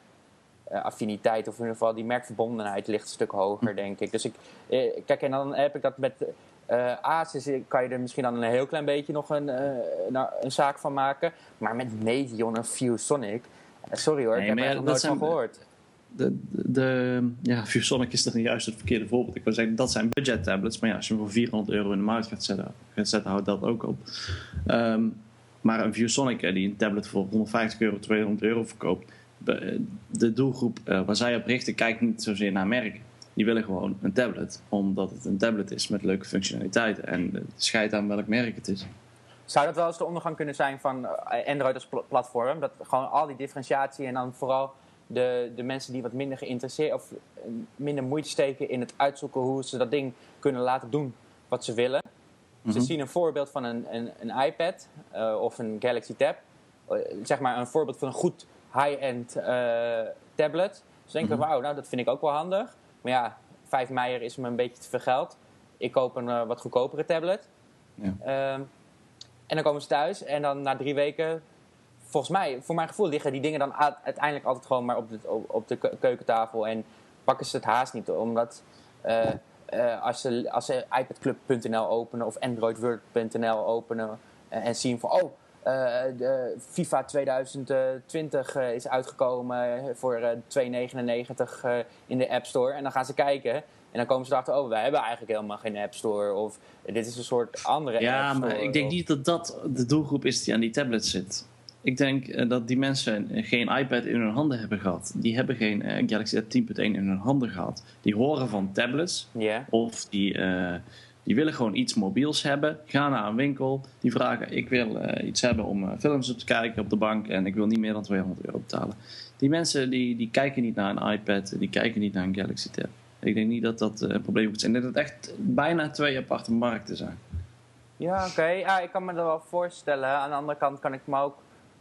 affiniteit of in ieder geval die merkverbondenheid ligt een stuk hoger, denk ik. Dus ik, eh, kijk, en dan heb ik dat met uh, Asus, kan je er misschien dan een heel klein beetje nog een, nou, een zaak van maken. Maar met Medion en ViewSonic, sorry hoor, nee, ik heb er nog nooit van gehoord. De, de, de, ja, ViewSonic is dan juist het verkeerde voorbeeld. Ik wil zeggen, dat zijn budget tablets. Maar ja, als je hem voor 400 euro in de markt gaat zetten, gaat zetten houdt dat ook op. Um, maar een ViewSonic die een tablet voor 150 euro, 200 euro verkoopt de doelgroep uh, waar zij op richten kijkt niet zozeer naar merken. Die willen gewoon een tablet, omdat het een tablet is met leuke functionaliteiten. En het scheidt aan welk merk het is. Zou dat wel eens de ondergang kunnen zijn van eh, Android als platform? Dat gewoon al die differentiatie en dan vooral de, de mensen die wat minder geïnteresseerd of eh, minder moeite steken in het uitzoeken hoe ze dat ding kunnen laten doen wat ze willen. Ze mhm. zien een voorbeeld van een, een, een iPad uh, of een Galaxy Tab. Uh, zeg maar een voorbeeld van een goed high-end uh, tablet. Dus denken mm wauw, nou dat vind ik ook wel handig. Maar ja, 5 meijer is me een beetje te veel geld. Ik koop een uh, wat goedkopere tablet. Ja. Um, en dan komen ze thuis en dan na drie weken, volgens mij, voor mijn gevoel, liggen die dingen dan uiteindelijk altijd gewoon maar op de, op, de keukentafel en pakken ze het haast niet. Omdat uh, uh, als ze, als ze iPadclub.nl openen of AndroidWord.nl openen en zien van, oh, de FIFA 2020 uh, is uitgekomen voor uh, 2,99 in de App Store. En dan gaan ze kijken. En dan komen ze erachter, oh, wij hebben eigenlijk helemaal geen App Store. Of dit is een soort andere ja, App Store. Ja, maar ik denk niet dat dat de doelgroep is die aan die tablet zit. Ik denk dat die mensen geen iPad in hun handen hebben gehad. Die hebben geen Galaxy S 10.1 in hun handen gehad. Die horen van tablets. Yeah. Of die die willen gewoon iets mobiels hebben. Gaan naar een winkel. Die vragen: Ik wil uh, iets hebben om uh, films op te kijken op de bank. En ik wil niet meer dan 200 euro betalen. Die mensen die, die kijken niet naar een iPad. Die kijken niet naar een Galaxy Tab. Ik denk niet dat dat uh, een probleem moet zijn. Ik denk dat het echt bijna twee aparte markten zijn. Ja, oké. Okay. Ja, ik kan me dat wel voorstellen. Aan de andere kant kan ik me ook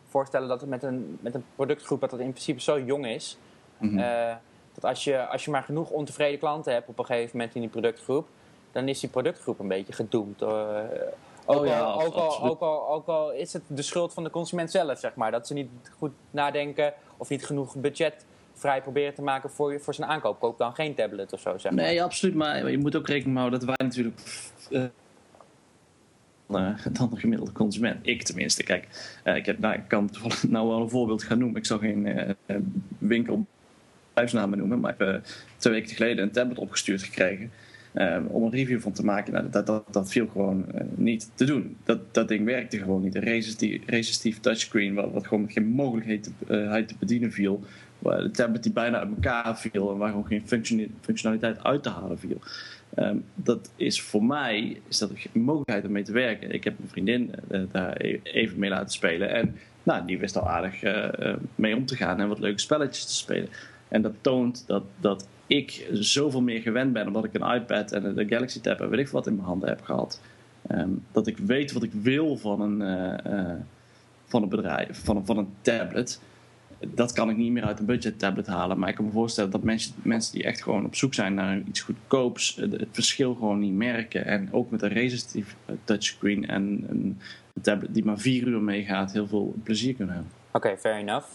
voorstellen dat het met een, met een productgroep dat het in principe zo jong is. Mm -hmm. dat als je, als je maar genoeg ontevreden klanten hebt op een gegeven moment in die productgroep, dan is die productgroep een beetje gedoemd. Uh, ook, oh ja, al, ook, al, ook, al, ook, al, is het de schuld van de consument zelf, zeg maar. Dat ze niet goed nadenken of niet genoeg budget vrij proberen te maken voor, voor zijn aankoop. Koop dan geen tablet of zo, zeg maar. Nee, absoluut. Maar je moet ook rekening houden dat wij natuurlijk... Uh, dan de gemiddelde consument. Ik tenminste. Kijk, uh, ik, heb, nou, ik kan <laughs> nou wel een voorbeeld gaan noemen. Ik zou geen uh, winkel bedrijfsnamen noemen, maar ik heb twee weken geleden een tablet opgestuurd gekregen. Om een review van te maken. Nou, dat, dat, dat viel gewoon niet te doen. Dat, dat ding werkte gewoon niet. Een resistief, resistief touchscreen, wat, wat gewoon geen mogelijkheid te, te bedienen viel. De tablet die bijna uit elkaar viel en waar gewoon geen functionaliteit uit te halen viel. Um, dat is voor mij is dat een mogelijkheid om mee te werken. Ik heb mijn vriendin uh, daar e-, even mee laten spelen. En nou, die wist al aardig mee om te gaan en wat leuke spelletjes te spelen. En dat toont dat, dat ik zoveel meer gewend ben omdat ik een iPad en de Galaxy Tab en weet ik wat in mijn handen heb gehad. Um, dat ik weet wat ik wil van een, uh, van een bedrijf, van van een tablet dat kan ik niet meer uit een budget tablet halen. Maar ik kan me voorstellen dat mensen, mensen die echt gewoon op zoek zijn naar iets goedkoops, het verschil gewoon niet merken. En ook met een resistive touchscreen en een tablet die maar vier uur meegaat, heel veel plezier kunnen hebben. Oké, fair enough.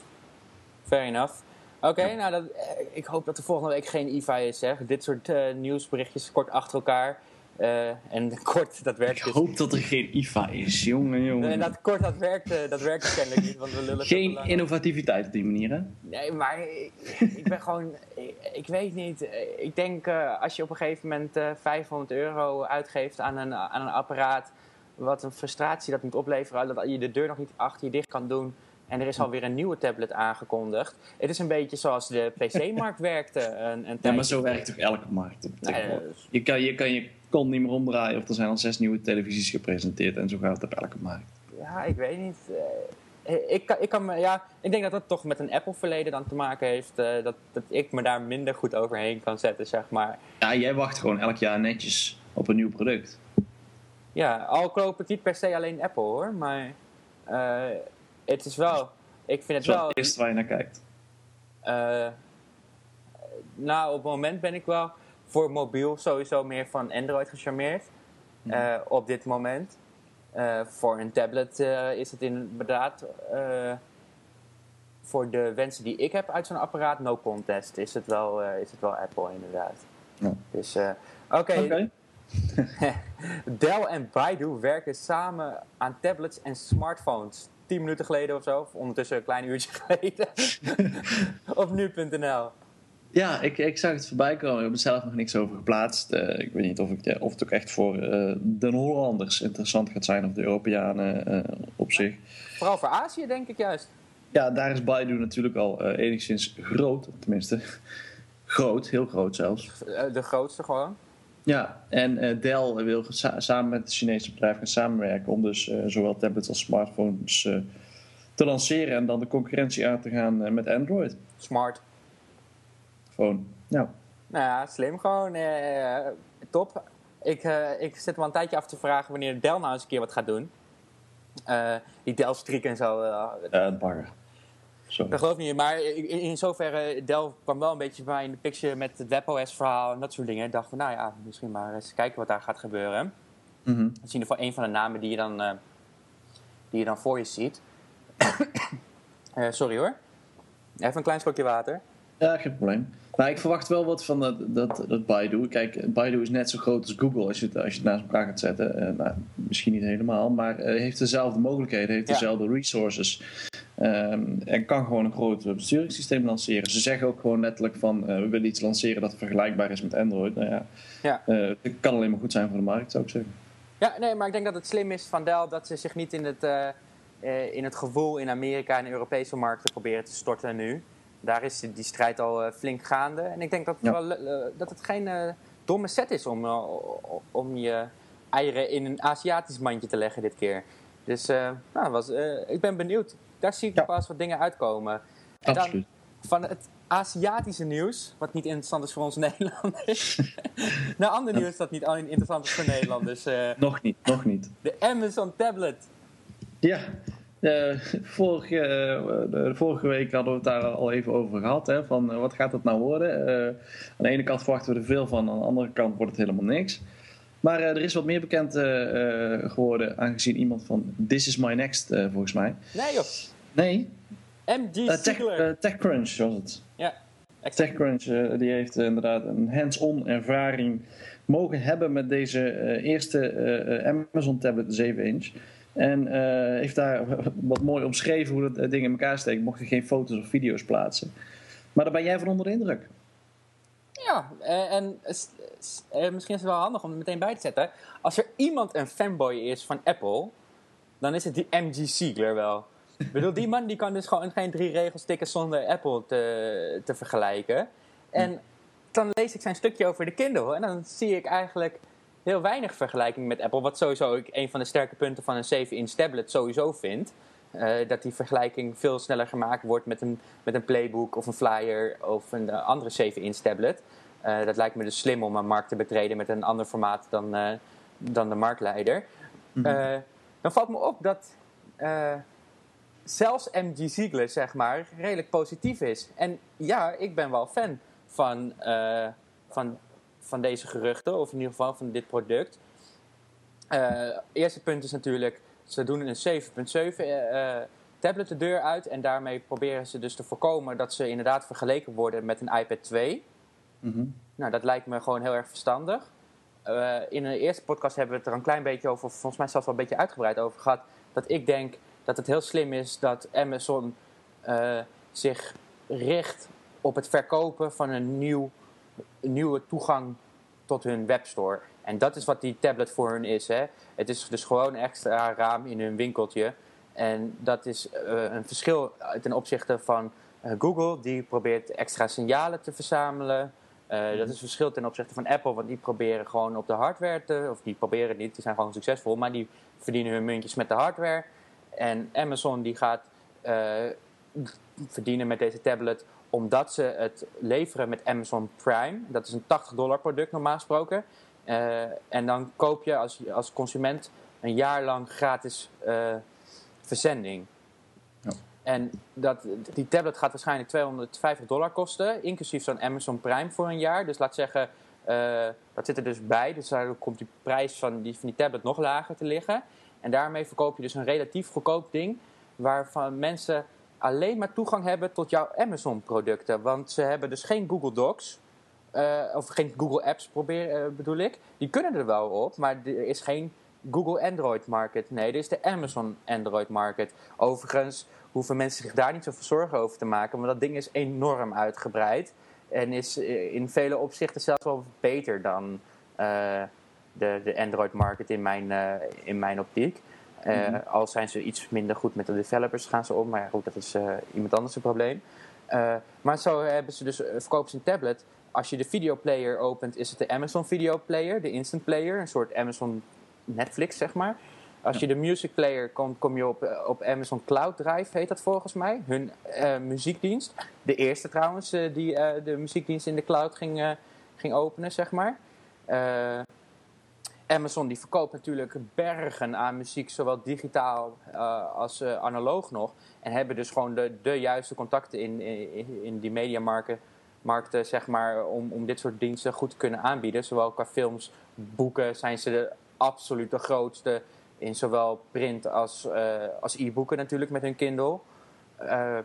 Fair enough. Oké, nou dat, eh, ik hoop dat er volgende week geen IFA is. Hè. Dit soort uh, nieuwsberichtjes kort achter elkaar. Uh, en <laughs> kort, dat werkt Ik dus hoop dat er geen IFA is, jongen, jongen. Nee, dat kort, dat werkt, uh, dat werkt kennelijk niet, want we lullen Geen innovativiteit op die manier, hè? Nee, maar ik, ik ben gewoon... Ik, ik, weet niet. Ik denk, uh, als je op een gegeven moment 500 euro uitgeeft aan een, aan een apparaat... wat een frustratie dat moet opleveren, dat je de deur nog niet achter je dicht kan doen... En er is alweer een nieuwe tablet aangekondigd. Het is een beetje zoals de PC-markt <laughs> werkte. Een, een ja, maar zo werkt toch elke markt? Nee, dus... je, kan, je kan je kon niet meer omdraaien of er zijn al zes nieuwe televisies gepresenteerd en zo gaat het op elke markt. Ja, ik weet niet. Uh, ik, ik, kan me, ja, ik denk dat dat toch met een Apple-verleden dan te maken heeft. Uh, dat, dat ik me daar minder goed overheen kan zetten, zeg maar. Ja, jij wacht gewoon elk jaar netjes op een nieuw product. Ja, al koop ik niet per se alleen Apple hoor, maar uh, het is wel. Ik vind het wel. Het eerste waar je naar kijkt. nou, op het moment ben ik wel voor mobiel sowieso meer van Android gecharmeerd. Uh, op dit moment. Uh, voor een tablet is het inderdaad. voor de wensen die ik heb uit zo'n apparaat, no contest, is het wel, is het wel Apple inderdaad. Ja. Dus oké. Okay. <laughs> Okay. Dell en Baidu werken samen aan tablets en smartphones. 10 minuten geleden of zo, of ondertussen een klein uurtje <laughs> geleden. op nu.nl. Ja, ik, ik zag het voorbij komen. Ik heb er zelf nog niks over geplaatst. Uh, ik weet niet of, ik, of het ook echt voor uh, de Hollanders interessant gaat zijn of de Europeanen uh, op zich. Vooral voor Azië, denk ik juist. Ja, daar is Baidu natuurlijk al enigszins groot, tenminste. <laughs> groot, heel groot zelfs. De grootste gewoon. Ja, en Dell wil samen met het Chinese bedrijf gaan samenwerken om dus zowel tablets als smartphones te lanceren en dan de concurrentie aan te gaan met Android. Smart. Gewoon, ja. Nou ja, slim gewoon. Eh, top. Ik, ik zit me al een tijdje af te vragen wanneer Dell nou eens een keer wat gaat doen. Die Dell-streak en zo. Bagger. Dat geloof ik niet. Maar in, in zoverre, Dell kwam wel een beetje bij in de picture met het WebOS-verhaal en dat soort dingen. Ik dacht van, nou ja, misschien maar eens kijken wat daar gaat gebeuren. Mm -hmm. Dat is in ieder geval een van de namen die je dan, die je dan voor je ziet. <coughs> sorry hoor. Even een klein slokje water. Ja, geen probleem. Maar ik verwacht wel wat van dat, dat, dat Baidu. Kijk, Baidu is net zo groot als Google als je het, als je het naast elkaar gaat zetten. Uh, nou, misschien niet helemaal, maar uh, heeft dezelfde mogelijkheden, heeft dezelfde resources. Um, en kan gewoon een groot besturingssysteem lanceren. Ze zeggen ook gewoon letterlijk van uh, we willen iets lanceren dat vergelijkbaar is met Android. Nou ja, ja. het kan alleen maar goed zijn voor de markt, zou ik zeggen. Ja, nee, maar ik denk dat het slim is van Dell dat ze zich niet in het, in het gevoel in Amerika en de Europese markten proberen te storten nu daar is die strijd al uh, flink gaande. En ik denk dat, het, wel, uh, dat het geen uh, domme set is om, om je eieren in een Aziatisch mandje te leggen dit keer. Dus nou, was, ik ben benieuwd. Daar zie ik ja. pas wat dingen uitkomen. En Absoluut. Dan, van het Aziatische nieuws, wat niet interessant is voor ons <laughs> Nederlanders, <laughs> naar ander nieuws dat niet interessant is voor Nederlanders. nog niet, nog niet. De Amazon Tablet. Ja, uh, <laughs> vorige, uh, de vorige week hadden we het daar al even over gehad. Hè, van uh, wat gaat het nou worden? aan de ene kant verwachten we er veel van, aan de andere kant wordt het helemaal niks. Maar er is wat meer bekend geworden, aangezien iemand van This Is My Next, volgens mij. Nee joh. Nee. Tech, TechCrunch was het. Ja. TechCrunch die heeft inderdaad een hands-on ervaring mogen hebben met deze eerste Amazon tablet 7 inch. En uh, heeft daar wat mooi omschreven hoe dat ding in elkaar steekt. Mocht er geen foto's of video's plaatsen. Maar daar ben jij van onder de indruk. Ja, eh, en eh, misschien is het wel handig om het meteen bij te zetten. Als er iemand een fanboy is van Apple, dan is het die MG Siegler wel. Ik bedoel, die man die kan dus gewoon geen drie regels tikken zonder Apple te, te vergelijken. En dan lees ik zijn stukje over de Kindle en dan zie ik eigenlijk heel weinig vergelijking met Apple. Wat sowieso ik een van de sterke punten van een 7-inch tablet sowieso vind. Uh, dat die vergelijking veel sneller gemaakt wordt met een, met een playbook of een flyer of een uh, andere 7-inch tablet. Uh, dat lijkt me dus slim om een markt te betreden met een ander formaat dan, dan de marktleider. Mm -hmm. dan valt me op dat zelfs MG Ziegler, zeg maar, redelijk positief is. En ja, ik ben wel fan van, van, van deze geruchten, of in ieder geval van dit product. eerste punt is natuurlijk ze doen een 7.7 uh, tablet de deur uit. En daarmee proberen ze dus te voorkomen dat ze inderdaad vergeleken worden met een iPad 2. Mm Nou, dat lijkt me gewoon heel erg verstandig. Uh, in een eerste podcast hebben we het er een klein beetje over, volgens mij zelfs wel een beetje uitgebreid over gehad. Dat ik denk dat het heel slim is dat Amazon uh, zich richt op het verkopen van een nieuw, nieuwe toegang tot hun webstore. En dat is wat die tablet voor hun is. Hè. Het is dus gewoon een extra raam in hun winkeltje. En dat is uh, een verschil ten opzichte van uh, Google, die probeert extra signalen te verzamelen. Uh, mm-hmm. Dat is een verschil ten opzichte van Apple, want die proberen gewoon op de hardware te. Of die proberen niet, die zijn gewoon succesvol, maar die verdienen hun muntjes met de hardware. En Amazon die gaat verdienen met deze tablet omdat ze het leveren met Amazon Prime. Dat is een 80 dollar product normaal gesproken. Uh, en dan koop je als, als consument een jaar lang gratis uh, verzending. Ja. En dat, die tablet gaat waarschijnlijk 250 dollar kosten, inclusief zo'n Amazon Prime voor een jaar. Dus laat zeggen, uh, dat zit er dus bij. Dus daar komt die prijs van die, van die tablet nog lager te liggen. En daarmee verkoop je dus een relatief goedkoop ding, waarvan mensen alleen maar toegang hebben tot jouw Amazon-producten. Want ze hebben dus geen Google Docs. Uh, of geen Google Apps probeer, uh, bedoel ik. Die kunnen er wel op, maar er is geen Google Android Market. Nee, er is de Amazon Android Market. Overigens hoeven mensen zich daar niet zoveel zorgen over te maken, want dat ding is enorm uitgebreid. En is eh, in vele opzichten zelfs wel beter dan de, de Android Market in mijn, in mijn optiek. Mm -hmm. Al zijn ze iets minder goed met de developers, gaan ze om. Maar goed, dat is iemand anders een probleem. maar zo hebben ze dus, verkopen ze een tablet als je de videoplayer opent, is het de Amazon Video Player, de Instant Player, een soort Amazon Netflix, zeg maar. Als je de Music Player komt, kom je op, eh, op Amazon Cloud Drive, heet dat volgens mij. Hun uh, muziekdienst. De eerste trouwens, uh, die uh, de muziekdienst in de cloud ging, ging openen, zeg maar. Amazon die verkoopt natuurlijk bergen aan muziek, zowel digitaal als analoog nog. En hebben dus gewoon de, de juiste contacten in, in, in die mediamarkten markten, zeg maar, om, om dit soort diensten goed te kunnen aanbieden. Zowel qua films, boeken zijn ze de absoluut de grootste in zowel print als, uh, als e-boeken natuurlijk met hun Kindle. Uh,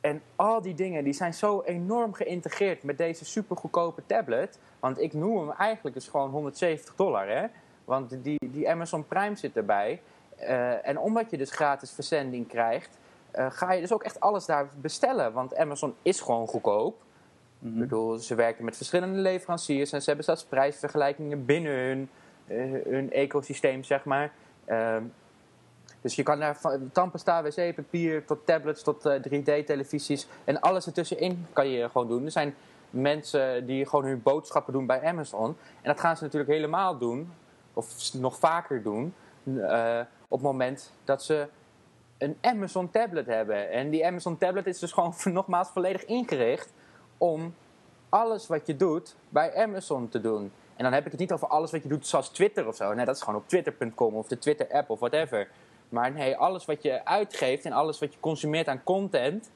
en al die dingen die zijn zo enorm geïntegreerd met deze supergoedkope tablet. Want ik noem hem eigenlijk dus gewoon 170 dollar. Hè? Want die, die Amazon Prime zit erbij. Uh, en omdat je dus gratis verzending krijgt, ga je dus ook echt alles daar bestellen. Want Amazon is gewoon goedkoop. Mm -hmm. Ik bedoel, ze werken met verschillende leveranciers en ze hebben zelfs prijsvergelijkingen binnen hun, uh, hun ecosysteem, zeg maar. Uh, dus je kan daar van tandpasta, wc-papier tot tablets tot uh, eh, 3D-televisies en alles ertussenin kan je gewoon doen. Er zijn mensen die gewoon hun boodschappen doen bij Amazon. En dat gaan ze natuurlijk helemaal doen, of nog vaker doen, uh, op het moment dat ze een Amazon tablet hebben. En die Amazon tablet is dus gewoon <laughs> nogmaals volledig ingericht om alles wat je doet bij Amazon te doen. En dan heb ik het niet over alles wat je doet zoals Twitter of zo. Nee, dat is gewoon op twitter.com of de Twitter-app of whatever. Maar nee, alles wat je uitgeeft en alles wat je consumeert aan content,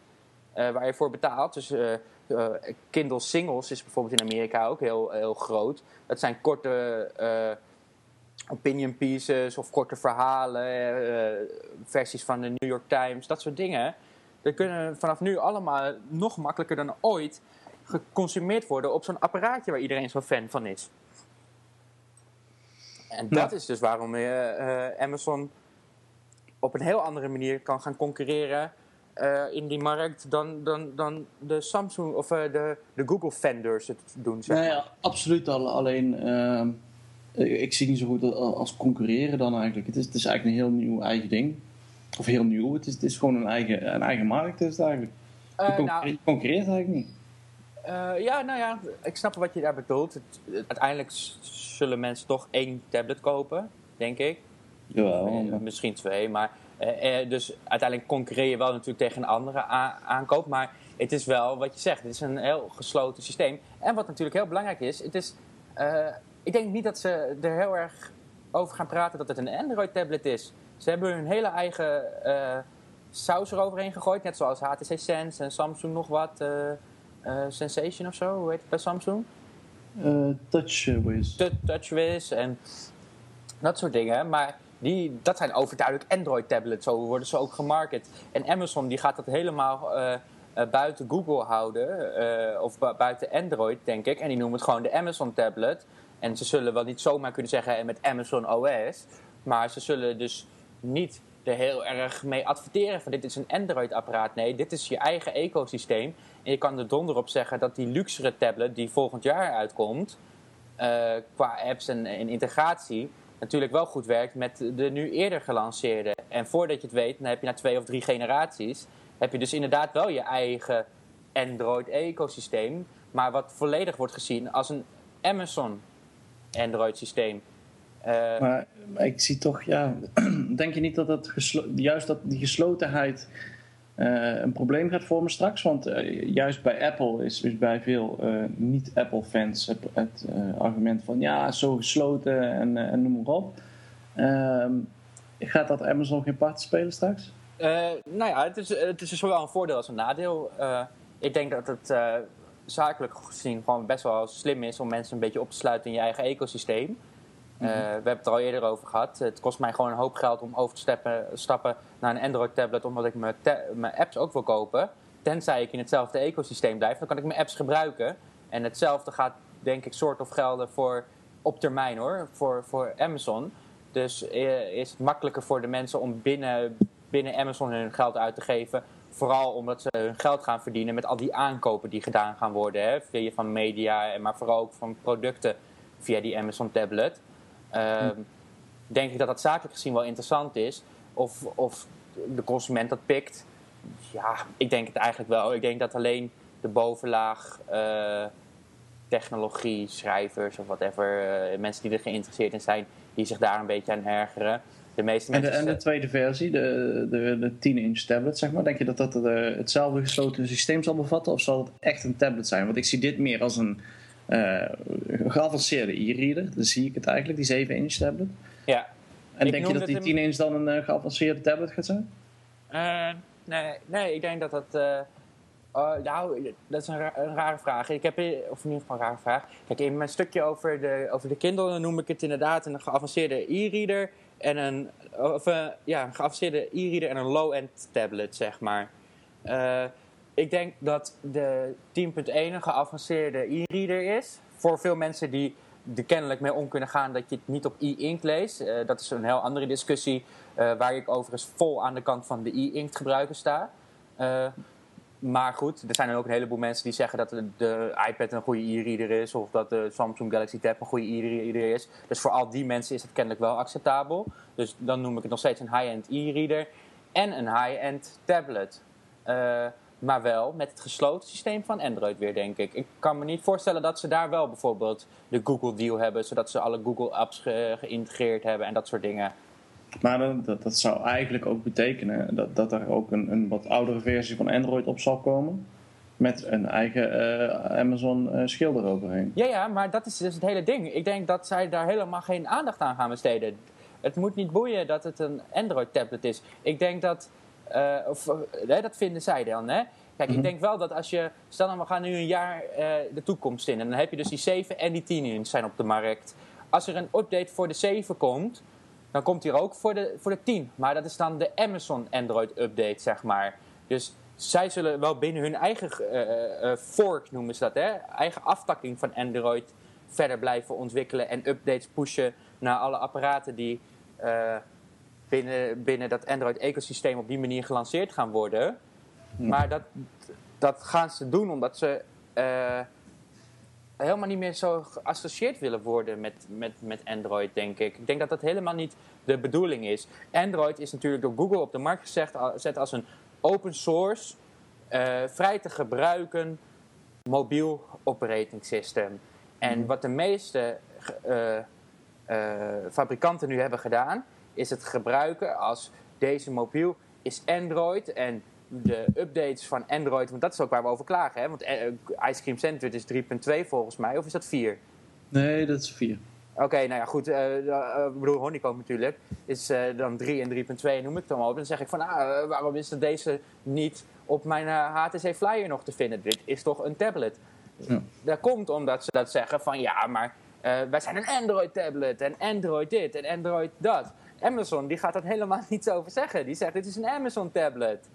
uh, waar je voor betaalt. Dus uh, uh, Kindle Singles is bijvoorbeeld in Amerika ook heel, heel groot. Dat zijn korte opinion pieces of korte verhalen, versies van de New York Times, dat soort dingen. Dat kunnen vanaf nu allemaal nog makkelijker dan ooit geconsumeerd worden op zo'n apparaatje waar iedereen zo'n fan van is. En dat is dus waarom uh, Amazon op een heel andere manier kan gaan concurreren eh, in die markt dan, dan, dan de Samsung of eh, de, de Google vendors het doen. Zeg Nee, maar. ja, absoluut al. Alleen, ehm, ik zie niet zo goed als concurreren dan eigenlijk. Het is, het is eigenlijk een heel nieuw eigen ding. Of heel nieuw, het is, het is gewoon een eigen, een eigen markt is het eigenlijk. Je concurreert, nou, concurreert eigenlijk niet. ja, nou ja, ik snap wat je daar bedoelt. Het, uiteindelijk zullen mensen toch één tablet kopen, denk ik. Jawel. Misschien twee, maar... eh, eh, dus uiteindelijk concurreer je wel natuurlijk tegen een andere aankoop. Maar het is wel wat je zegt, het is een heel gesloten systeem. En wat natuurlijk heel belangrijk is, het is... eh, ik denk niet dat ze er heel erg over gaan praten dat het een Android-tablet is. Ze hebben hun hele eigen saus eroverheen gegooid. Net zoals HTC Sense en Samsung nog wat. Sensation of zo, hoe heet het bij Samsung? TouchWiz. TouchWiz en dat soort dingen. Maar die, dat zijn overduidelijk Android-tablets. Zo worden ze ook gemarket. En Amazon die gaat dat helemaal eh, eh, buiten Google houden. eh, of bu- buiten Android, denk ik. En die noemen het gewoon de Amazon-tablet. En ze zullen wel niet zomaar kunnen zeggen met Amazon OS. Maar ze zullen dus niet er heel erg mee adverteren van dit is een Android-apparaat. Nee, dit is je eigen ecosysteem. En je kan er donder op zeggen dat die luxere tablet die volgend jaar uitkomt... qua apps en, en integratie natuurlijk wel goed werkt met de nu eerder gelanceerde. En voordat je het weet, dan heb je na twee of drie generaties... heb je dus inderdaad wel je eigen Android-ecosysteem... maar wat volledig wordt gezien als een Amazon Android-systeem. Eh, Maar, ik zie toch, ja, <clears throat> denk je niet dat geslo- juist dat die geslotenheid een probleem gaat vormen straks? Want eh, juist bij Apple is, is bij veel eh, niet-Apple-fans het, het eh, argument van ja, zo gesloten en, eh, en noem maar op. Ehm, gaat dat Amazon geen part spelen straks? Eh, nou ja, het is, het is zowel een voordeel als een nadeel. Eh, ik denk dat het eh, zakelijk gezien gewoon best wel slim is om mensen een beetje op te sluiten in je eigen ecosysteem. Eh, we hebben het er al eerder over gehad. Het kost mij gewoon een hoop geld om over te steppen, stappen naar een Android-tablet, omdat ik mijn, mijn apps ook wil kopen. Tenzij ik in hetzelfde ecosysteem blijf, dan kan ik mijn apps gebruiken. En hetzelfde gaat, denk ik, soort of gelden voor op termijn hoor, voor, voor Amazon. Dus eh, is het makkelijker voor de mensen om binnen, binnen Amazon hun geld uit te geven. Vooral omdat ze hun geld gaan verdienen met al die aankopen die gedaan gaan worden. Hè? Via van media, maar vooral ook van producten via die Amazon tablet. Ehm, Denk ik dat dat zakelijk gezien wel interessant is. Of, of de consument dat pikt. Ja, ik denk het eigenlijk wel. Ik denk dat alleen de bovenlaag eh, technologie, schrijvers of whatever, eh, mensen die er geïnteresseerd in zijn, die zich daar een beetje aan ergeren. De meeste En de, mensen. en de tweede versie, de, de, de 10-inch tablet, zeg maar, denk je dat dat eh, hetzelfde gesloten systeem zal bevatten of zal het echt een tablet zijn? Want ik zie dit meer als een geavanceerde e-reader, dan zie ik het eigenlijk, die 7-inch tablet. ja. En Ik denk je dat die het 10-inch dan een eh, geavanceerde tablet gaat zijn? Eh, nee, nee, ik denk dat dat. eh, oh, nou, dat is een, ra- een rare vraag. Ik heb, of in ieder geval een rare vraag. Kijk, in mijn stukje over de, over de Kindle noem ik het inderdaad een geavanceerde e-reader en een, of, ja, een geavanceerde e-reader en een low-end tablet, zeg maar. Ik denk dat de 10.1 een geavanceerde e-reader is. Voor veel mensen die er kennelijk mee om kunnen gaan dat je het niet op e-ink leest. Eh, dat is een heel andere discussie. eh, waar ik overigens vol aan de kant van de e-ink gebruiker sta. Eh, maar goed, er zijn ook een heleboel mensen die zeggen dat de, de iPad een goede e-reader is. Of dat de Samsung Galaxy Tab een goede e-reader is. Dus voor al die mensen is het kennelijk wel acceptabel. Dus dan noem ik het nog steeds een high-end e-reader. En een high-end tablet. Maar wel met het gesloten systeem van Android weer, denk ik. Ik kan me niet voorstellen dat ze daar wel bijvoorbeeld de Google deal hebben. Zodat ze alle Google apps ge- geïntegreerd hebben en dat soort dingen. Maar dat, dat zou eigenlijk ook betekenen dat, dat er ook een, een wat oudere versie van Android op zal komen. Met een eigen eh, Amazon eh schil eroverheen. Ja, ja, maar dat is dus het hele ding. Ik denk dat zij daar helemaal geen aandacht aan gaan besteden. Het moet niet boeien dat het een Android-tablet is. Ik denk dat... eh, of, eh, dat vinden zij dan, hè? Kijk, Mhm. ik denk wel dat als je... Stel nou, we gaan nu een jaar eh, de toekomst in. En dan heb je dus die 7 en die 10 inch zijn op de markt. Als er een update voor de 7 komt... Dan komt die er ook voor de, voor de 10. Maar dat is dan de Amazon Android update, zeg maar. Dus zij zullen wel binnen hun eigen fork, noemen ze dat, hè? eigen aftakking van Android verder blijven ontwikkelen en updates pushen naar alle apparaten die binnen, binnen dat Android-ecosysteem op die manier gelanceerd gaan worden. Maar dat, dat gaan ze doen omdat ze eh, helemaal niet meer zo geassocieerd willen worden met, met, met Android, denk ik. Ik denk dat dat helemaal niet de bedoeling is. Android is natuurlijk door Google op de markt gezet, gezet als een open source, eh, vrij te gebruiken mobiel operating system. En wat de meeste eh, fabrikanten nu hebben gedaan, is het gebruiken als deze mobiel is Android en de updates van Android, want dat is ook waar we over klagen. Hè? Want eh, Ice Cream Sandwich is 3.2 volgens mij, of is dat 4? Nee, dat is 4. Oké, nou ja, goed. eh, eh, ik bedoel, Honeycomb natuurlijk. Is eh, dan 3 en 3.2 noem ik dan op. Dan zeg ik van, ah, eh, waarom is er deze niet op mijn eh, HTC Flyer nog te vinden? Dit is toch een tablet? Ja. Dat komt omdat ze dat zeggen van, ja, maar eh, wij zijn een Android-tablet en Android dit en Android dat. Amazon, die gaat dat helemaal <laughs> niet zo over zeggen. Die zegt, dit is een Amazon-tablet.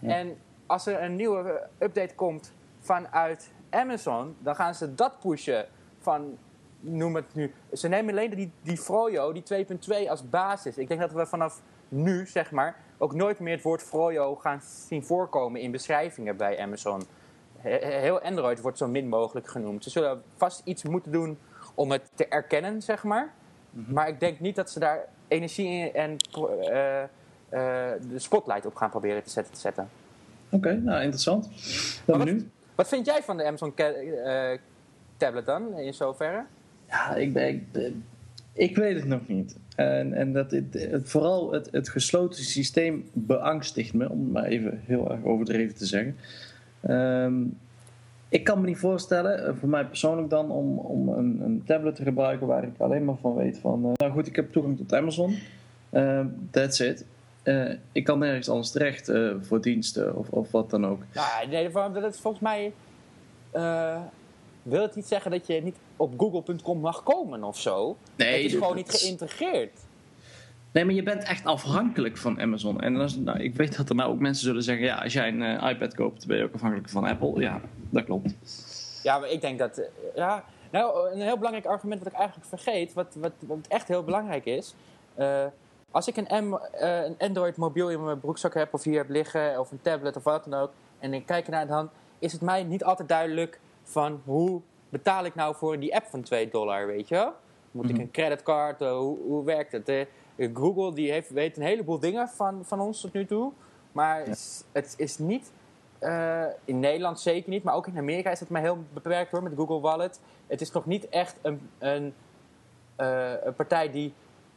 Ja. En als er een nieuwe update komt vanuit Amazon, dan gaan ze dat pushen van, noem het nu. Ze nemen alleen die, die Froyo, die 2.2 als basis. Ik denk dat we vanaf nu, zeg maar, ook nooit meer het woord Froyo gaan zien voorkomen in beschrijvingen bij Amazon. He- heel Android wordt zo min mogelijk genoemd. Ze zullen vast iets moeten doen om het te erkennen, zeg maar. Maar ik denk niet dat ze daar energie en eh, eh, de spotlight op gaan proberen te zetten. Te zetten. Oké, nou interessant. Wat- benieuwd. Wat vind jij van de Amazon eh, tablet dan, in zoverre? Ja, ik, ben, ik, ben- ik weet het nog niet. En, en dat het, het, vooral het, het gesloten systeem beangstigt me, om het maar even heel erg overdreven te zeggen. Ehm, ik kan me niet voorstellen, eh, voor mij persoonlijk dan, om, om een, een tablet te gebruiken waar ik alleen maar van weet van... eh, nou goed, ik heb toegang tot Amazon. Ehm, that's it. Eh, ik kan nergens anders terecht eh, voor diensten of, of wat dan ook. Nou, nee, dat is volgens mij... eh, wil het niet zeggen dat je niet op google.com mag komen of zo? Nee, het is dat- gewoon niet geïntegreerd. Nee, maar je bent echt afhankelijk van Amazon. En dan is, nou, ik weet dat er nou ook mensen zullen zeggen: ja, als jij een eh, iPad koopt, ben je ook afhankelijk van Apple. Ja, dat klopt. Ja, maar ik denk dat... eh, ja, nou, een heel belangrijk argument wat ik eigenlijk vergeet, wat, wat, wat echt heel belangrijk is. eh, als ik een, M, een Android mobiel in mijn broekzak heb, of hier heb liggen, of een tablet of wat dan ook, en ik kijk ernaar dan, is het mij niet altijd duidelijk van hoe betaal ik nou voor die app van 2 dollar, weet je wel? Moet ik Mhm. een creditcard, hoe, hoe werkt het? Google die heeft, weet een heleboel dingen van, van ons tot nu toe, maar Ja. het is niet eh, in Nederland zeker niet, maar ook in Amerika is het maar heel beperkt hoor met Google Wallet. Het is nog niet echt een, een, eh, een partij die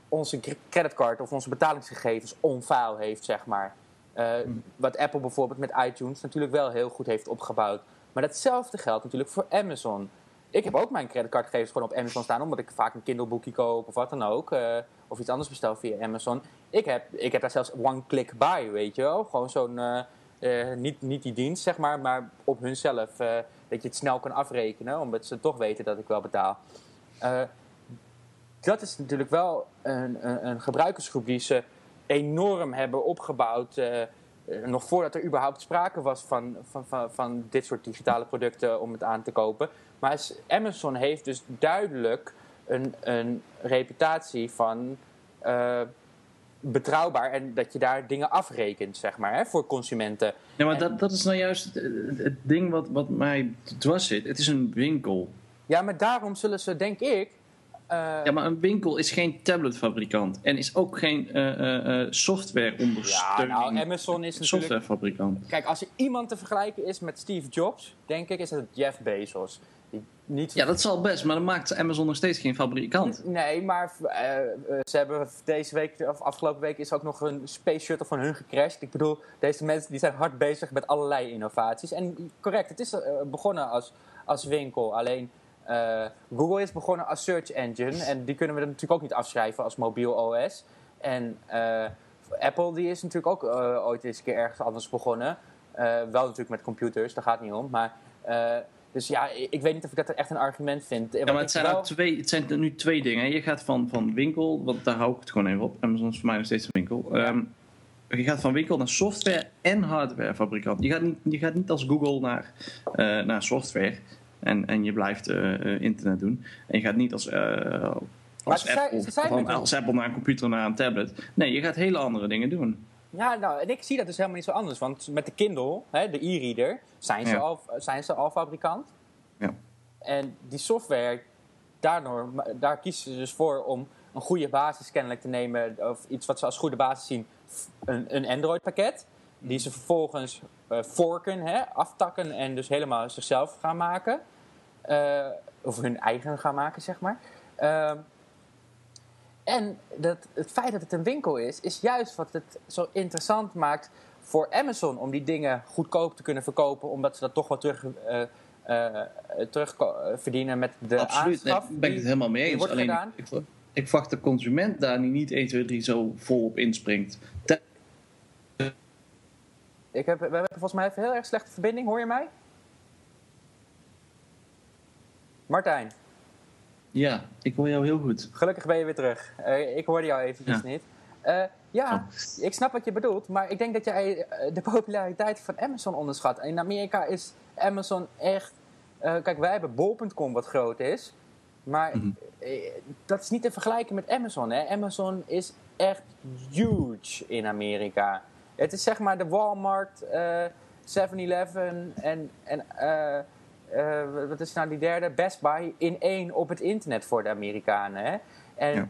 onze cre- creditcard of onze betalingsgegevens on file heeft, zeg maar. Eh, Wat Apple bijvoorbeeld met iTunes natuurlijk wel heel goed heeft opgebouwd. Maar datzelfde geldt natuurlijk voor Amazon. Ik heb ook mijn creditcardgegevens gewoon op Amazon staan, omdat ik vaak een Kindle boekje koop of wat dan ook. eh, of iets anders bestel via Amazon. Ik heb, ik heb daar zelfs one-click buy, weet je wel. Gewoon zo'n, eh, eh, niet, niet die dienst zeg maar, maar op hunzelf. dat je het snel kan afrekenen, omdat ze toch weten dat ik wel betaal. Dat is natuurlijk wel een, een, een gebruikersgroep die ze enorm hebben opgebouwd. nog voordat er überhaupt sprake was van, van, van, van dit soort digitale producten om het aan te kopen. Maar Amazon heeft dus duidelijk een, een reputatie van eh, betrouwbaar en dat je daar dingen afrekent, zeg maar, hè, voor consumenten. Ja, maar En- dat, dat is nou juist het, het ding wat, wat mij dwars zit. Het is een winkel. Ja, maar daarom zullen ze, denk ik. Ja, maar een winkel is geen tabletfabrikant. En is ook geen eh, eh, eh, ja, softwareondersteuning. nou, Amazon is natuurlijk softwarefabrikant. Kijk, als er iemand te vergelijken is met Steve Jobs, denk ik, is het Jeff Bezos. Die niet... Ja, dat zal best, maar dan maakt Amazon nog steeds geen fabrikant. Nee, maar ze hebben deze week, of afgelopen week, is ook nog een space shuttle van hun gecrashed. Ik bedoel, deze mensen die zijn hard bezig met allerlei innovaties. En correct, het is begonnen als, als winkel. Alleen eh, Google is begonnen als search engine. En die kunnen we natuurlijk ook niet afschrijven als mobiel OS. En eh, Apple die is natuurlijk ook eh, ooit eens een keer ergens anders begonnen. Wel natuurlijk met computers, daar gaat het niet om. Maar, dus ja, ik weet niet of ik dat echt een argument vind. Ja, maar het zijn, twee, het zijn nu twee dingen. Je gaat van, van winkel, want daar hou ik het gewoon even op. Amazon is voor mij nog steeds een winkel. Ehm, je gaat van winkel naar software- en hardwarefabrikant. Je gaat niet, je gaat niet als Google naar, naar software en, en je blijft eh, eh, internet doen. En je gaat niet als, eh, als, Apple, van- als Apple naar een computer, naar een tablet. Nee, je gaat hele andere dingen doen. Ja, nou, en ik zie dat dus helemaal niet zo anders. Want met de Kindle, hè, de e-reader, zijn, ze Ja. al, zijn ze al fabrikant. Ja. En die software, daardoor, daar kiezen ze dus voor om een goede basis kennelijk te nemen. Of iets wat ze als goede basis zien. Een, een Android-pakket. Die ze vervolgens eh, forken, hè, aftakken en dus helemaal zichzelf gaan maken. Eh, of hun eigen gaan maken, zeg maar. Ehm, en dat, het feit dat het een winkel is, is juist wat het zo interessant maakt voor Amazon om die dingen goedkoop te kunnen verkopen, omdat ze dat toch wel terug, eh, terug verdienen met de Absoluut, nee, aanschaf. daar ben ik het helemaal mee eens. Alleen, ik, ik verwacht de consument daar niet 1, 2, 3 zo vol op inspringt. Ik heb, we hebben volgens mij even heel erg slechte verbinding, hoor je mij? Martijn, ja, ik hoor jou heel goed. gelukkig ben je weer terug. Eh, ik hoorde jou eventjes Ja. niet. Eh, ja, Oh. ik snap wat je bedoelt, maar ik denk dat jij eh, de populariteit van Amazon onderschat. In Amerika is Amazon echt. kijk, wij hebben bol.com wat groot is, maar Mhm. dat is niet te vergelijken met Amazon. Hè? Amazon is echt huge in Amerika. Het is zeg maar de Walmart, eh 7-Eleven en, en eh, eh, wat is nou die derde? Best Buy in één op het internet voor de Amerikanen. Hè? En Ja.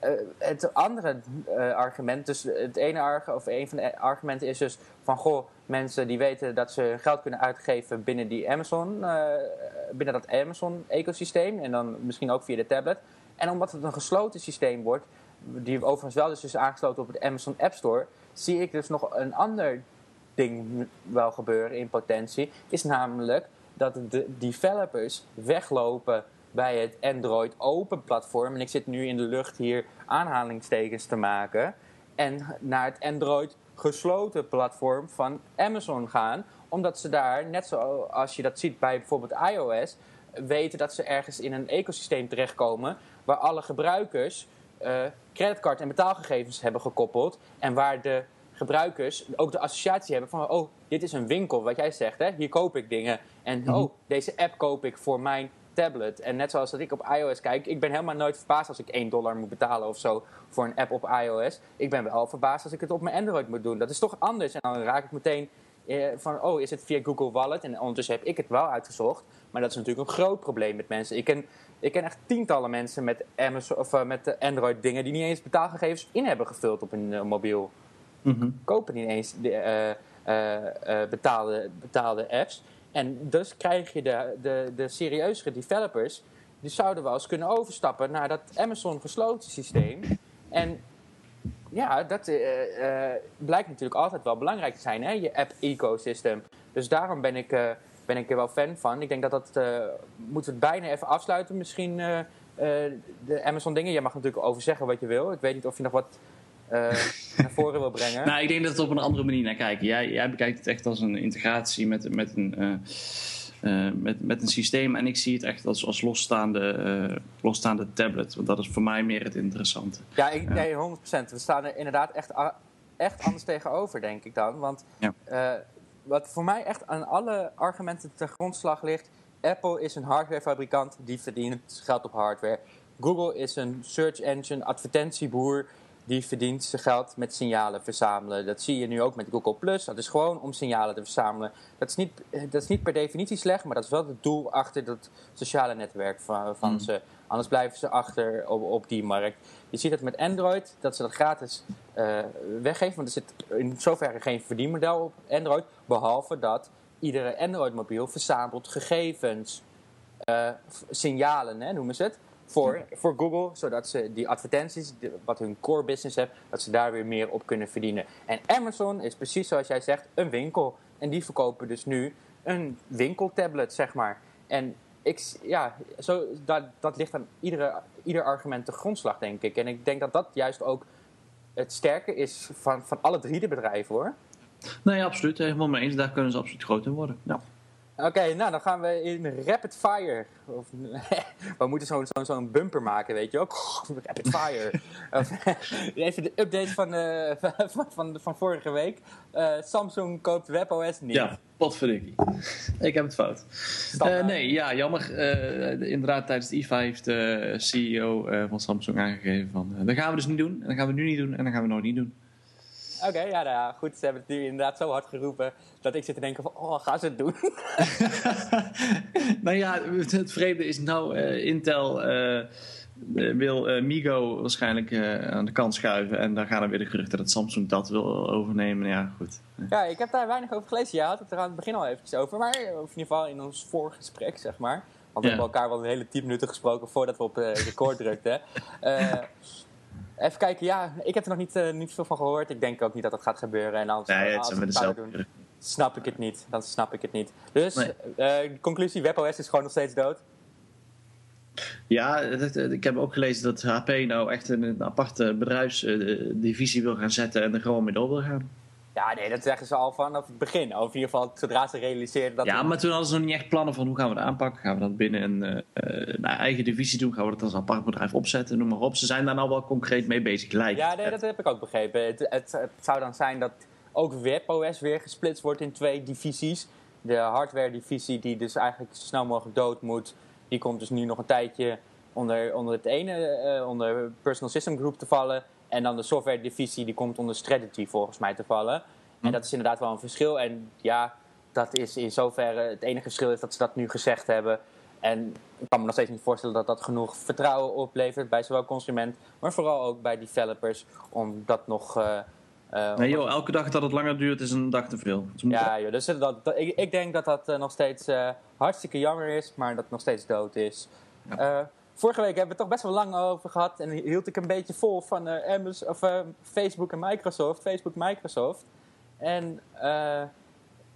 eh, het andere eh, argument, dus het ene arg, of een van de argumenten is dus van goh, mensen die weten dat ze geld kunnen uitgeven binnen die Amazon, eh, binnen dat Amazon-ecosysteem en dan misschien ook via de tablet. En omdat het een gesloten systeem wordt, die overigens wel dus is aangesloten op het Amazon App Store, zie ik dus nog een ander ding wel gebeuren in potentie, is namelijk dat de developers weglopen bij het Android open platform. En ik zit nu in de lucht hier aanhalingstekens te maken. En naar het Android gesloten platform van Amazon gaan. Omdat ze daar, net zoals je dat ziet bij bijvoorbeeld iOS, weten dat ze ergens in een ecosysteem terechtkomen waar alle gebruikers eh creditcard en betaalgegevens hebben gekoppeld. En waar de gebruikers ook de associatie hebben van... oh, dit is een winkel, wat jij zegt, hè? hier koop ik dingen. En oh, deze app koop ik voor mijn tablet. En net zoals dat ik op iOS kijk... ik ben helemaal nooit verbaasd als ik 1 dollar moet betalen of zo... voor een app op iOS. Ik ben wel verbaasd als ik het op mijn Android moet doen. Dat is toch anders. En dan raak ik meteen van... oh, is het via Google Wallet? En ondertussen heb ik het wel uitgezocht. Maar dat is natuurlijk een groot probleem met mensen. Ik ken, ik ken echt tientallen mensen met, Amazon, of, eh, met de Android dingen... die niet eens betaalgegevens in hebben gevuld op hun eh, mobiel Mhm. kopen niet eens de, eh, eh, eh, betaalde, betaalde apps. En dus krijg je de, de, de serieuzere developers, die zouden wel eens kunnen overstappen naar dat Amazon gesloten systeem. En ja, dat eh, eh, blijkt natuurlijk altijd wel belangrijk te zijn, hè? je app-ecosystem. Dus daarom ben ik, eh, ben ik er wel fan van. Ik denk dat dat, moeten we het bijna even afsluiten. Misschien de Amazon dingen. Je mag natuurlijk over zeggen wat je wil. Ik weet niet of je nog wat <laughs> naar voren wil brengen. Nou, ik denk dat we op een andere manier naar kijken. Jij, jij bekijkt het echt als een integratie met, met, een, met, met een systeem. En ik zie het echt als, als losstaande, eh, losstaande tablet. Want dat is voor mij meer het interessante. Ja, ik, nee, 100%. We staan er inderdaad echt, echt anders tegenover, denk ik dan. Want Ja. eh, wat voor mij echt aan alle argumenten ten grondslag ligt... Apple is een hardwarefabrikant die verdient geld op hardware. Google is een search engine advertentieboer die verdient zijn geld met signalen verzamelen. Dat zie je nu ook met Google+. Plus. Dat is gewoon om signalen te verzamelen. Dat is niet, eh, dat is niet per definitie slecht, maar dat is wel het doel achter dat sociale netwerk van, van Mm. ze. Anders blijven ze achter op, op die markt. Je ziet het met Android, dat ze dat gratis eh, weggeven. Want er zit in zoverre geen verdienmodel op Android. Behalve dat iedere Android-mobiel verzamelt gegevens. eh, signalen, hè, noemen ze het. Voor, voor Google, zodat ze die advertenties, wat hun core business heeft, dat ze daar weer meer op kunnen verdienen. En Amazon is precies zoals jij zegt, een winkel. En die verkopen dus nu een winkeltablet, zeg maar. En ik, ja, zo, dat, dat ligt aan iedere, ieder argument de grondslag, denk ik. En ik denk dat dat juist ook het sterke is van, van alle drie de bedrijven, hoor. Nee, absoluut. Helemaal mee eens. Daar kunnen ze absoluut groot in worden. Ja. Oké, nou dan gaan we in rapid fire. Of, <laughs> we moeten zo'n bumper maken, weet je ook. <laughs> Rapid fire. <laughs> Of, Even de update van, eh, van, van, van vorige week. Eh, Samsung koopt WebOS niet. Ja, potverdikkie. Ik heb het fout. Eh, nee, ja, jammer. Inderdaad, tijdens de IFA heeft de CEO van Samsung aangegeven van... dat gaan we dus niet doen. En dat gaan we nu niet doen. En dat gaan we nooit niet doen. Oké, ja, nou ja, goed. Ze hebben het nu inderdaad zo hard geroepen dat ik zit te denken van, oh, gaan ze het doen? <laughs> nou ja, het vreemde is nou, uh, Intel uh, wil uh, Migo waarschijnlijk aan de kant schuiven. En dan gaan er weer de geruchten dat Samsung dat wil overnemen. Ja, goed. Ja, ik heb daar weinig over gelezen. Ja, had het er aan het begin al eventjes over. Maar in ieder geval in ons voorgesprek, zeg maar. Want we hebben elkaar wel een hele tien minuten gesproken voordat we op record drukten. <laughs> Even kijken, ja, ik heb er nog niet, uh, niet veel van gehoord. Ik denk ook niet dat dat gaat gebeuren. En als, nee, als we het doen, snap ik het niet. Dan snap ik het niet. Dus, nee. uh, conclusie, WebOS is gewoon nog steeds dood. Ja, ik heb ook gelezen dat HP nou echt een, aparte bedrijfsdivisie wil gaan zetten en er gewoon mee door wil gaan. Ja, nee, dat zeggen ze al vanaf het begin. Of in ieder geval zodra ze realiseerden dat... Ja, maar toen hadden ze nog niet echt plannen van hoe gaan we dat aanpakken. Gaan we dat binnen een uh, eigen divisie doen? Gaan we dat als apart bedrijf opzetten? Noem maar op. Ze zijn daar nou wel concreet mee bezig, lijkt Ja, nee, dat heb ik ook begrepen. Het, het, het, zou dan zijn dat ook WebOS weer gesplitst wordt in twee divisies. De hardware divisie die dus eigenlijk zo snel mogelijk dood moet. Die komt dus nu nog een tijdje onder, onder het ene, uh, onder Personal System Group te vallen. En dan de software divisie die komt onder strategy volgens mij te vallen. En hm. dat is inderdaad wel een verschil. En ja, dat is in zoverre het enige verschil is dat ze dat nu gezegd hebben. En ik kan me nog steeds niet voorstellen dat dat genoeg vertrouwen oplevert bij zowel consument, maar vooral ook bij developers om dat nog. Uh, uh, nee joh, elke dag dat het langer duurt is een dag te veel. ja, joh, dus dat, ik, ik, denk dat dat uh, nog steeds hartstikke jammer is, maar dat het nog steeds dood is. Ja vorige week hebben we het toch best wel lang over gehad. En hield ik een beetje vol van uh, Amazon, of, uh, Facebook en Microsoft. Facebook, Microsoft. En uh,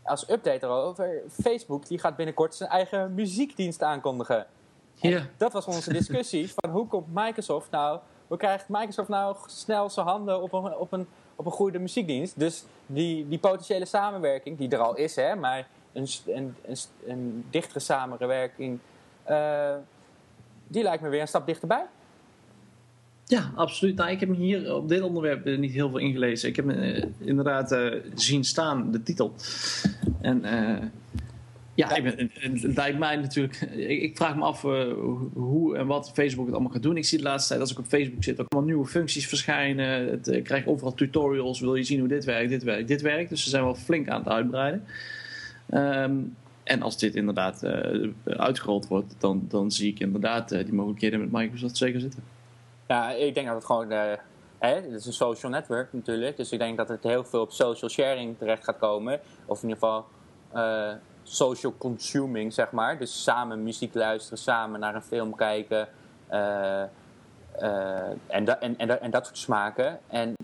als update erover, Facebook die gaat binnenkort zijn eigen muziekdienst aankondigen. Ja. Dat was onze discussie <laughs> van hoe komt Microsoft nou, hoe krijgt Microsoft nou snel zijn handen op een, op een, op een goede muziekdienst. Dus die, die potentiële samenwerking, die er al is, hè, maar een, een, een, een dichtere samenwerking die lijkt me weer een stap dichterbij. Ja, absoluut. Nou, ik heb hier op dit onderwerp niet heel veel ingelezen. Ik heb uh, inderdaad uh, zien staan, de titel. En uh, ja, Ik ben, het lijkt mij natuurlijk... Ik, vraag me af hoe en wat Facebook het allemaal gaat doen. Ik zie de laatste tijd, als ik op Facebook zit, ook allemaal nieuwe functies verschijnen. Ik krijg overal tutorials. Wil je zien hoe dit werkt, dit werkt, dit werkt. Dus ze zijn wel flink aan het uitbreiden. Um, en als dit inderdaad uh, uitgerold wordt, dan, dan zie ik inderdaad uh, die mogelijkheden met Microsoft zeker zitten. Ja, ik denk dat het gewoon. Uh, hè, het is een social network natuurlijk. Dus ik denk dat het heel veel op social sharing terecht gaat komen. Of in ieder geval social consuming, zeg maar. Dus samen muziek luisteren, samen naar een film kijken. en, da en, en, en, dat soort smaken. En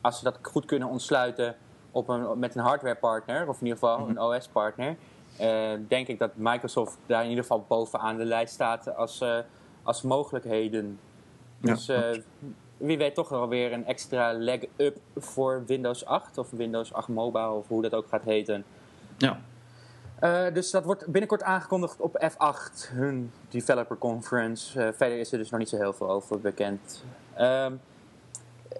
als ze dat goed kunnen ontsluiten op een, met een hardware partner, of in ieder geval mhm. een OS partner uh, denk ik dat Microsoft daar in ieder geval bovenaan de lijst staat als, uh, als mogelijkheden. Dus uh, wie weet toch wel weer een extra leg up voor Windows 8 of Windows 8 Mobile of hoe dat ook gaat heten. Ja. dus dat wordt binnenkort aangekondigd op F8, hun developer conference. verder is er dus nog niet zo heel veel over bekend. Ehm,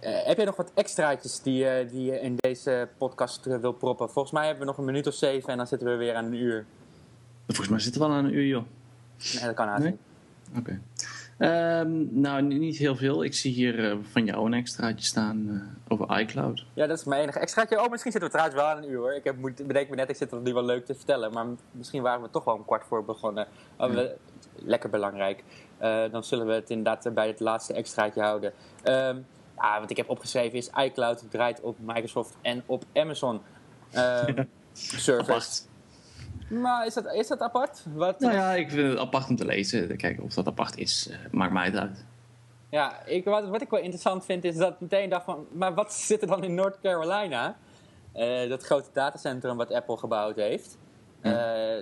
heb jij nog wat extraatjes die, uh, die je in deze podcast wil proppen? Volgens mij hebben we nog een minuut of zeven en dan zitten we weer aan een uur. Volgens mij zitten we al aan een uur, joh. Nee, dat kan nee? Oké. Okay. Um, nou, niet heel veel. Ik zie hier van jou een extraatje staan over iCloud. Ja, dat is mijn enige extraatje. Oh, misschien zitten we trouwens wel aan een uur hoor. Ik heb, moet, bedenk me net, ik zit er nu wel leuk te vertellen. Maar misschien waren we toch wel een kwart voor begonnen. Oh, we, lekker belangrijk. dan zullen we het inderdaad bij het laatste extraatje houden. Um, ja, wat ik heb opgeschreven is iCloud draait op Microsoft en op Amazon um, servers. Maar is dat, is dat apart? Wat, nou ja, ik vind het apart om te lezen. Kijken of dat apart is, uh, maakt mij het uit. Ja, ik, wat, wat ik wel interessant vind is dat ik meteen dacht van... Maar wat zit er dan in North Carolina? Uh, dat grote datacentrum wat Apple gebouwd heeft. Uh,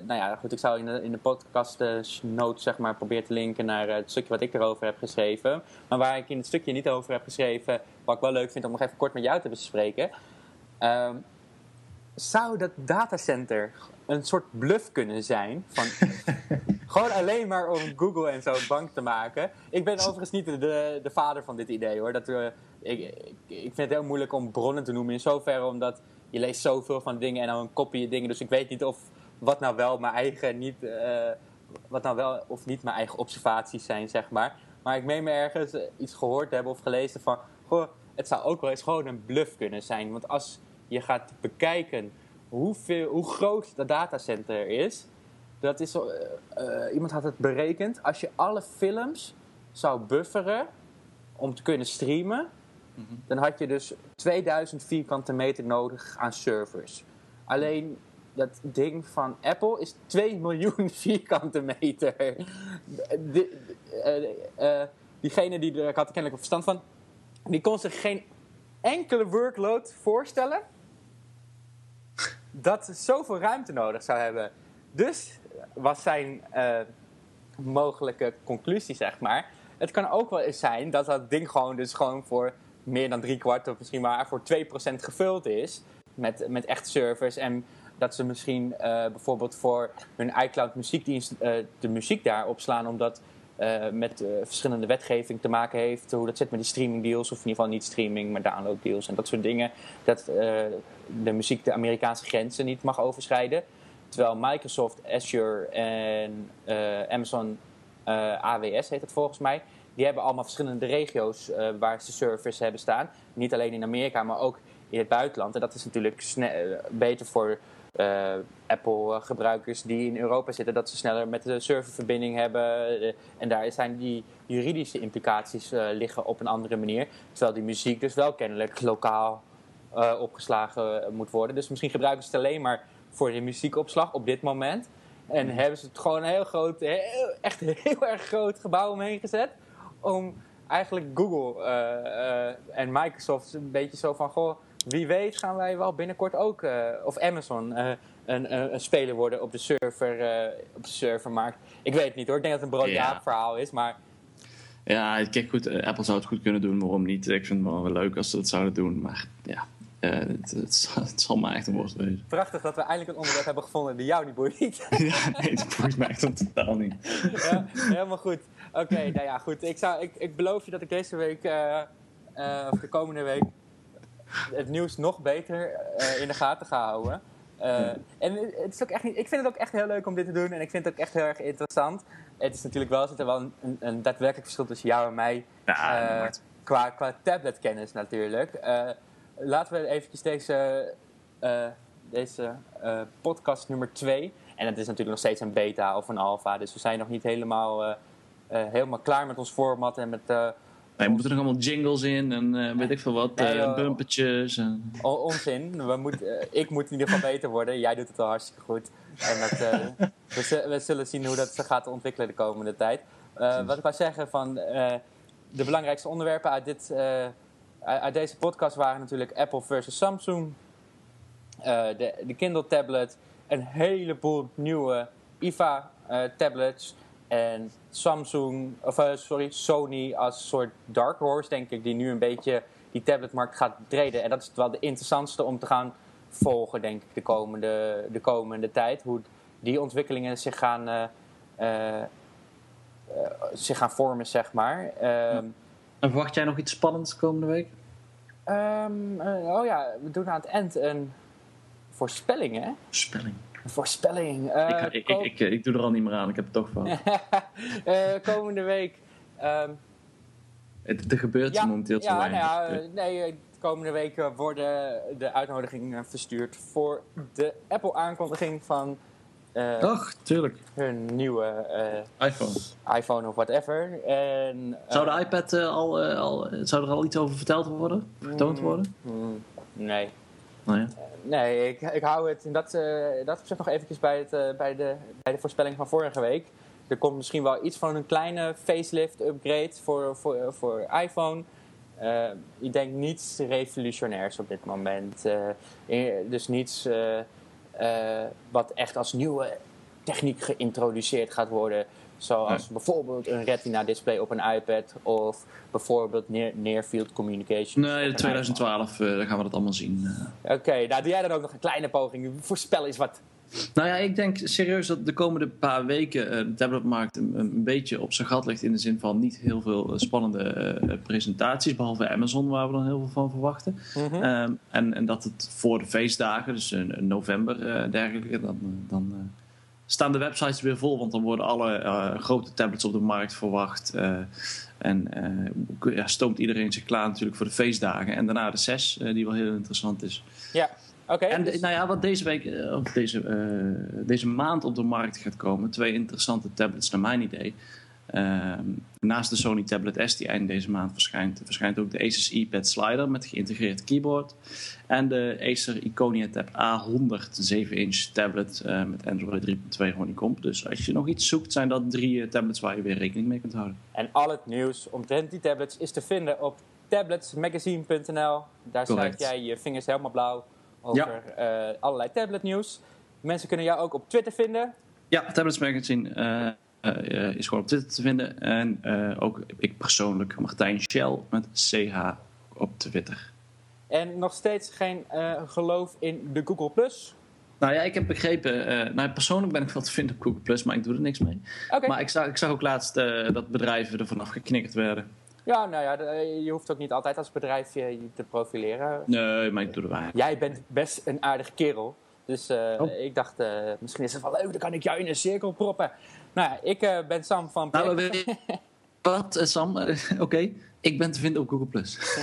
nou ja, goed, ik zou in de, in de podcast uh, notes zeg maar proberen te linken naar uh, het stukje wat ik erover heb geschreven. Maar waar ik in het stukje niet over heb geschreven, wat ik wel leuk vind om nog even kort met jou te bespreken. Ehm, zou dat datacenter een soort bluff kunnen zijn? Van <laughs> gewoon alleen maar om Google en zo bang te maken. Ik ben overigens niet de, de vader van dit idee hoor. Dat, ik, ik, ik vind het heel moeilijk om bronnen te noemen in zoverre omdat je leest zoveel van dingen en dan kopie je dingen. Dus ik weet niet of wat nou wel mijn eigen niet, uh, wat nou wel of niet mijn eigen observaties zijn, zeg maar. Maar ik meen me ergens iets gehoord te hebben of gelezen van, goh, het zou ook wel eens gewoon een bluff kunnen zijn. Want als je gaat bekijken hoeveel, hoe groot dat datacenter is, dat is, eh, eh, iemand had het berekend. Als je alle films zou bufferen om te kunnen streamen, dan had je dus 2000 vierkante meter nodig aan servers. Alleen dat ding van Apple is 2 miljoen <laughs> vierkante meter. De, eh, eh, diegene die er, ik had er kennelijk verstand van, die kon zich geen enkele workload voorstellen dat zoveel ruimte nodig zou hebben. Dus was zijn eh, mogelijke conclusie, zeg maar. Het kan ook wel eens zijn dat dat ding gewoon, dus gewoon voor meer dan drie kwart of misschien maar voor 2% gevuld is. Met, met echt servers. En dat ze misschien eh, bijvoorbeeld voor hun iCloud muziekdienst eh, de muziek daar opslaan. Omdat eh, met verschillende wetgeving te maken heeft. Hoe dat zit met die streaming deals. Of in ieder geval niet streaming, maar download deals en dat soort dingen. Dat de muziek de Amerikaanse grenzen niet mag overschrijden. Terwijl Microsoft, Azure en Amazon AWS heet het volgens mij. Die hebben allemaal verschillende regio's waar ze servers hebben staan. Niet alleen in Amerika, maar ook in het buitenland. En dat is natuurlijk beter voor eh, Apple-gebruikers die in Europa zitten. Dat ze sneller met de serververbinding hebben. Eh, en daar zijn die juridische implicaties eh, liggen op een andere manier. Terwijl die muziek dus wel kennelijk lokaal eh, opgeslagen eh, moet worden. Dus misschien gebruiken ze het alleen maar voor de muziekopslag op dit moment. En hebben ze het gewoon een heel groot, heel, echt een heel erg groot gebouw omheen gezet. Om eigenlijk Google eh, eh, en Microsoft een beetje zo van... Goh, wie weet gaan wij wel binnenkort ook, eh, of Amazon, eh, een, een, speler worden op de, server, eh, op de servermarkt. Ik weet het niet hoor, ik denk dat het een broodjaap Ja. verhaal is, maar... Ja, kijk goed, eh, Apple zou het goed kunnen doen, waarom niet? Ik vind het wel leuk als ze dat zouden doen, maar ja, eh, het, het, <laughs> zal- het zal maar echt een worst wezen. Prachtig dat we eindelijk een onderwerp hebben gevonden die jou niet boeit. <laughs> ja, nee, dat boeit mij echt totaal niet. <laughs> ja, helemaal goed. Oké, nou ja, goed. Ik, zou, ik, ik beloof je dat ik deze week, eh, eh, of de komende week, het nieuws nog beter eh, in de gaten ga houden. Eh, En het is ook echt niet, ik vind het ook echt heel leuk om dit te doen en ik vind het ook echt heel erg interessant. Het is natuurlijk wel, zit er wel een, een, een daadwerkelijk verschil tussen jou en mij Ja, eh, qua, qua tabletkennis natuurlijk. Eh, laten we eventjes deze, deze podcast nummer 2. En het is natuurlijk nog steeds een beta of een alpha. Dus we zijn nog niet helemaal, helemaal klaar met ons format en met Nee, moeten er nog allemaal jingles in en eh, weet ik veel wat, Nee, eh, joh. bumpertjes. En... onzin. We moet, eh, ik moet in ieder geval beter worden. Jij doet het al hartstikke goed. En dat, eh, we, we zullen zien hoe dat gaat ontwikkelen de komende tijd. Eh, wat ik wou zeggen van eh, de belangrijkste onderwerpen uit, dit, eh, uit deze podcast waren natuurlijk Apple versus Samsung. eh, de, de Kindle tablet. Een heleboel nieuwe IFA eh, tablets. En Samsung, of eh, sorry, Sony als soort dark horse, denk ik, die nu een beetje die tabletmarkt gaat betreden. En dat is wel de interessantste om te gaan volgen, denk ik, de komende, de komende tijd. Hoe die ontwikkelingen zich gaan, eh, eh, zich gaan vormen, zeg maar. Ehm, En verwacht jij nog iets spannends komende week? ehm, eh, oh ja, we doen aan het eind een voorspelling, hè? Spelling. Een voorspelling. Eh, ik, ik, ko- ik, ik, ik doe er al niet meer aan, ik heb het toch van. <laughs> Eh, komende week. ehm, Het, er gebeurt ja, momenteel te ja, nou weinig. ja, eh, nee, eh, de komende week eh, worden de uitnodigingen verstuurd voor de Apple-aankondiging van eh, Toch, tuurlijk. hun nieuwe eh, iPhone. iPhone of whatever. En, eh, Zou de iPad eh, al, eh, al, eh, zou er al iets over verteld worden? Vertoond worden? mm, nee. Nou ja. Nee, ik, ik hou het in dat, eh dat opzicht nog eventjes bij, het, eh, bij, de, bij de voorspelling van vorige week. Er komt misschien wel iets van een kleine facelift upgrade voor, voor, voor iPhone. Eh, ik denk niets revolutionairs op dit moment. Dus niets wat echt als nieuwe techniek geïntroduceerd gaat worden. Zoals bijvoorbeeld een retina display op een iPad of bijvoorbeeld near, near field communication. Nee, een in 2012 eh, dan gaan we dat allemaal zien. eh. Oké, nou doe jij dan ook nog een kleine poging. Voorspel eens wat. Nou ja, ik denk serieus dat de komende paar weken eh, de tabletmarkt een, een beetje op zijn gat ligt. In de zin van niet heel veel eh, spannende eh, presentaties. Behalve Amazon, waar we dan heel veel van verwachten. Ehm, en, en dat het voor de feestdagen, dus in, november eh, dergelijke, dan, eh, dan, eh, staan de websites weer vol, want dan worden alle eh, grote tablets op de markt verwacht. eh, en ja, stoomt iedereen zich klaar natuurlijk voor de feestdagen. En daarna de 6, die wel heel interessant is. Ja, oké. En dus- nou ja, wat deze week, of deze, deze maand op de markt gaat komen, twee interessante tablets naar mijn idee. Ehm, naast de Sony Tablet S die eind deze maand verschijnt, verschijnt ook de Asus iPad Slider met geïntegreerd keyboard. En de Acer Iconia Tab A100 7-inch tablet eh, met Android 3.2 Honeycomb. Dus als je nog iets zoekt, zijn dat drie eh, tablets waar je weer rekening mee kunt houden. En al het nieuws omtrent die tablets is te vinden op tabletsmagazine.nl. Daar schrijf jij je vingers helemaal blauw over eh, allerlei tabletnieuws. Mensen kunnen jou ook op Twitter vinden. Ja, Tablets Magazine is gewoon op Twitter te vinden. En eh, ook ik persoonlijk, Martijn Shell met CH op Twitter. En nog steeds geen eh, geloof in de Google Plus. Nou ja, ik heb begrepen, eh, nou persoonlijk ben ik wel te vinden op Google Plus, maar ik doe er niks mee. Maar ik zag, ik zag ook laatst eh, dat bedrijven er vanaf geknikkerd werden. Ja, nou ja, de- je hoeft ook niet altijd als bedrijf je, te profileren. Nee, maar ik doe er weinig. Jij bent best een aardige kerel. Dus eh, Oh. ik dacht, eh, misschien is het wel leuk, dan kan ik jou in een cirkel proppen. Nou ja, ik eh, ben Sam van Nou, wat, eh, Sam? Eh, <laughs> Oké, ik ben te vinden op Google Plus. <laughs>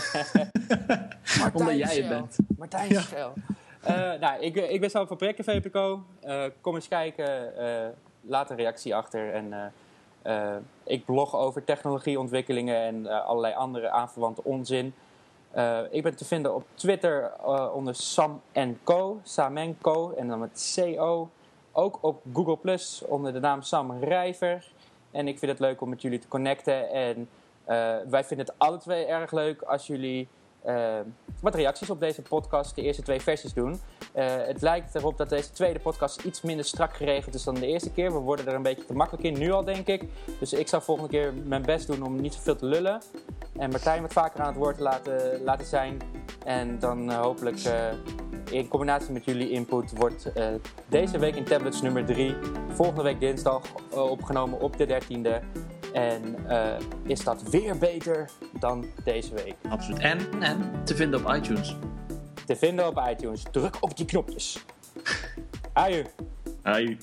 <laughs> Omdat jij het bent. Martijn Schel. Eh, nou, ik, ik ben Sam van Project VPCO. Eh kom eens kijken, eh, laat een reactie achter. En, eh, eh, ik blog over technologieontwikkelingen en allerlei andere aanverwante onzin. Eh, ik ben te vinden op Twitter eh, onder Sam Co. Sam Co. En dan met CO. Ook op Google Plus onder de naam Sam Rijver. En ik vind het leuk om met jullie te connecten. En eh, wij vinden het alle twee erg leuk als jullie eh, wat reacties op deze podcast, de eerste twee versies doen. Eh, het lijkt erop dat deze tweede podcast iets minder strak geregeld is dan de eerste keer. We worden er een beetje te makkelijk in, nu al denk ik. Dus ik zal volgende keer mijn best doen om niet zoveel te lullen. En Martijn wat vaker aan het woord te laten, laten zijn. En dan eh, hopelijk eh, in combinatie met jullie input wordt deze week in tablets nummer 3. Volgende week dinsdag opgenomen op de 13e. En eh, is dat weer beter dan deze week. Absoluut. En, en te vinden op iTunes. Te vinden op iTunes. Druk op die knopjes. <laughs> Aju. Hi.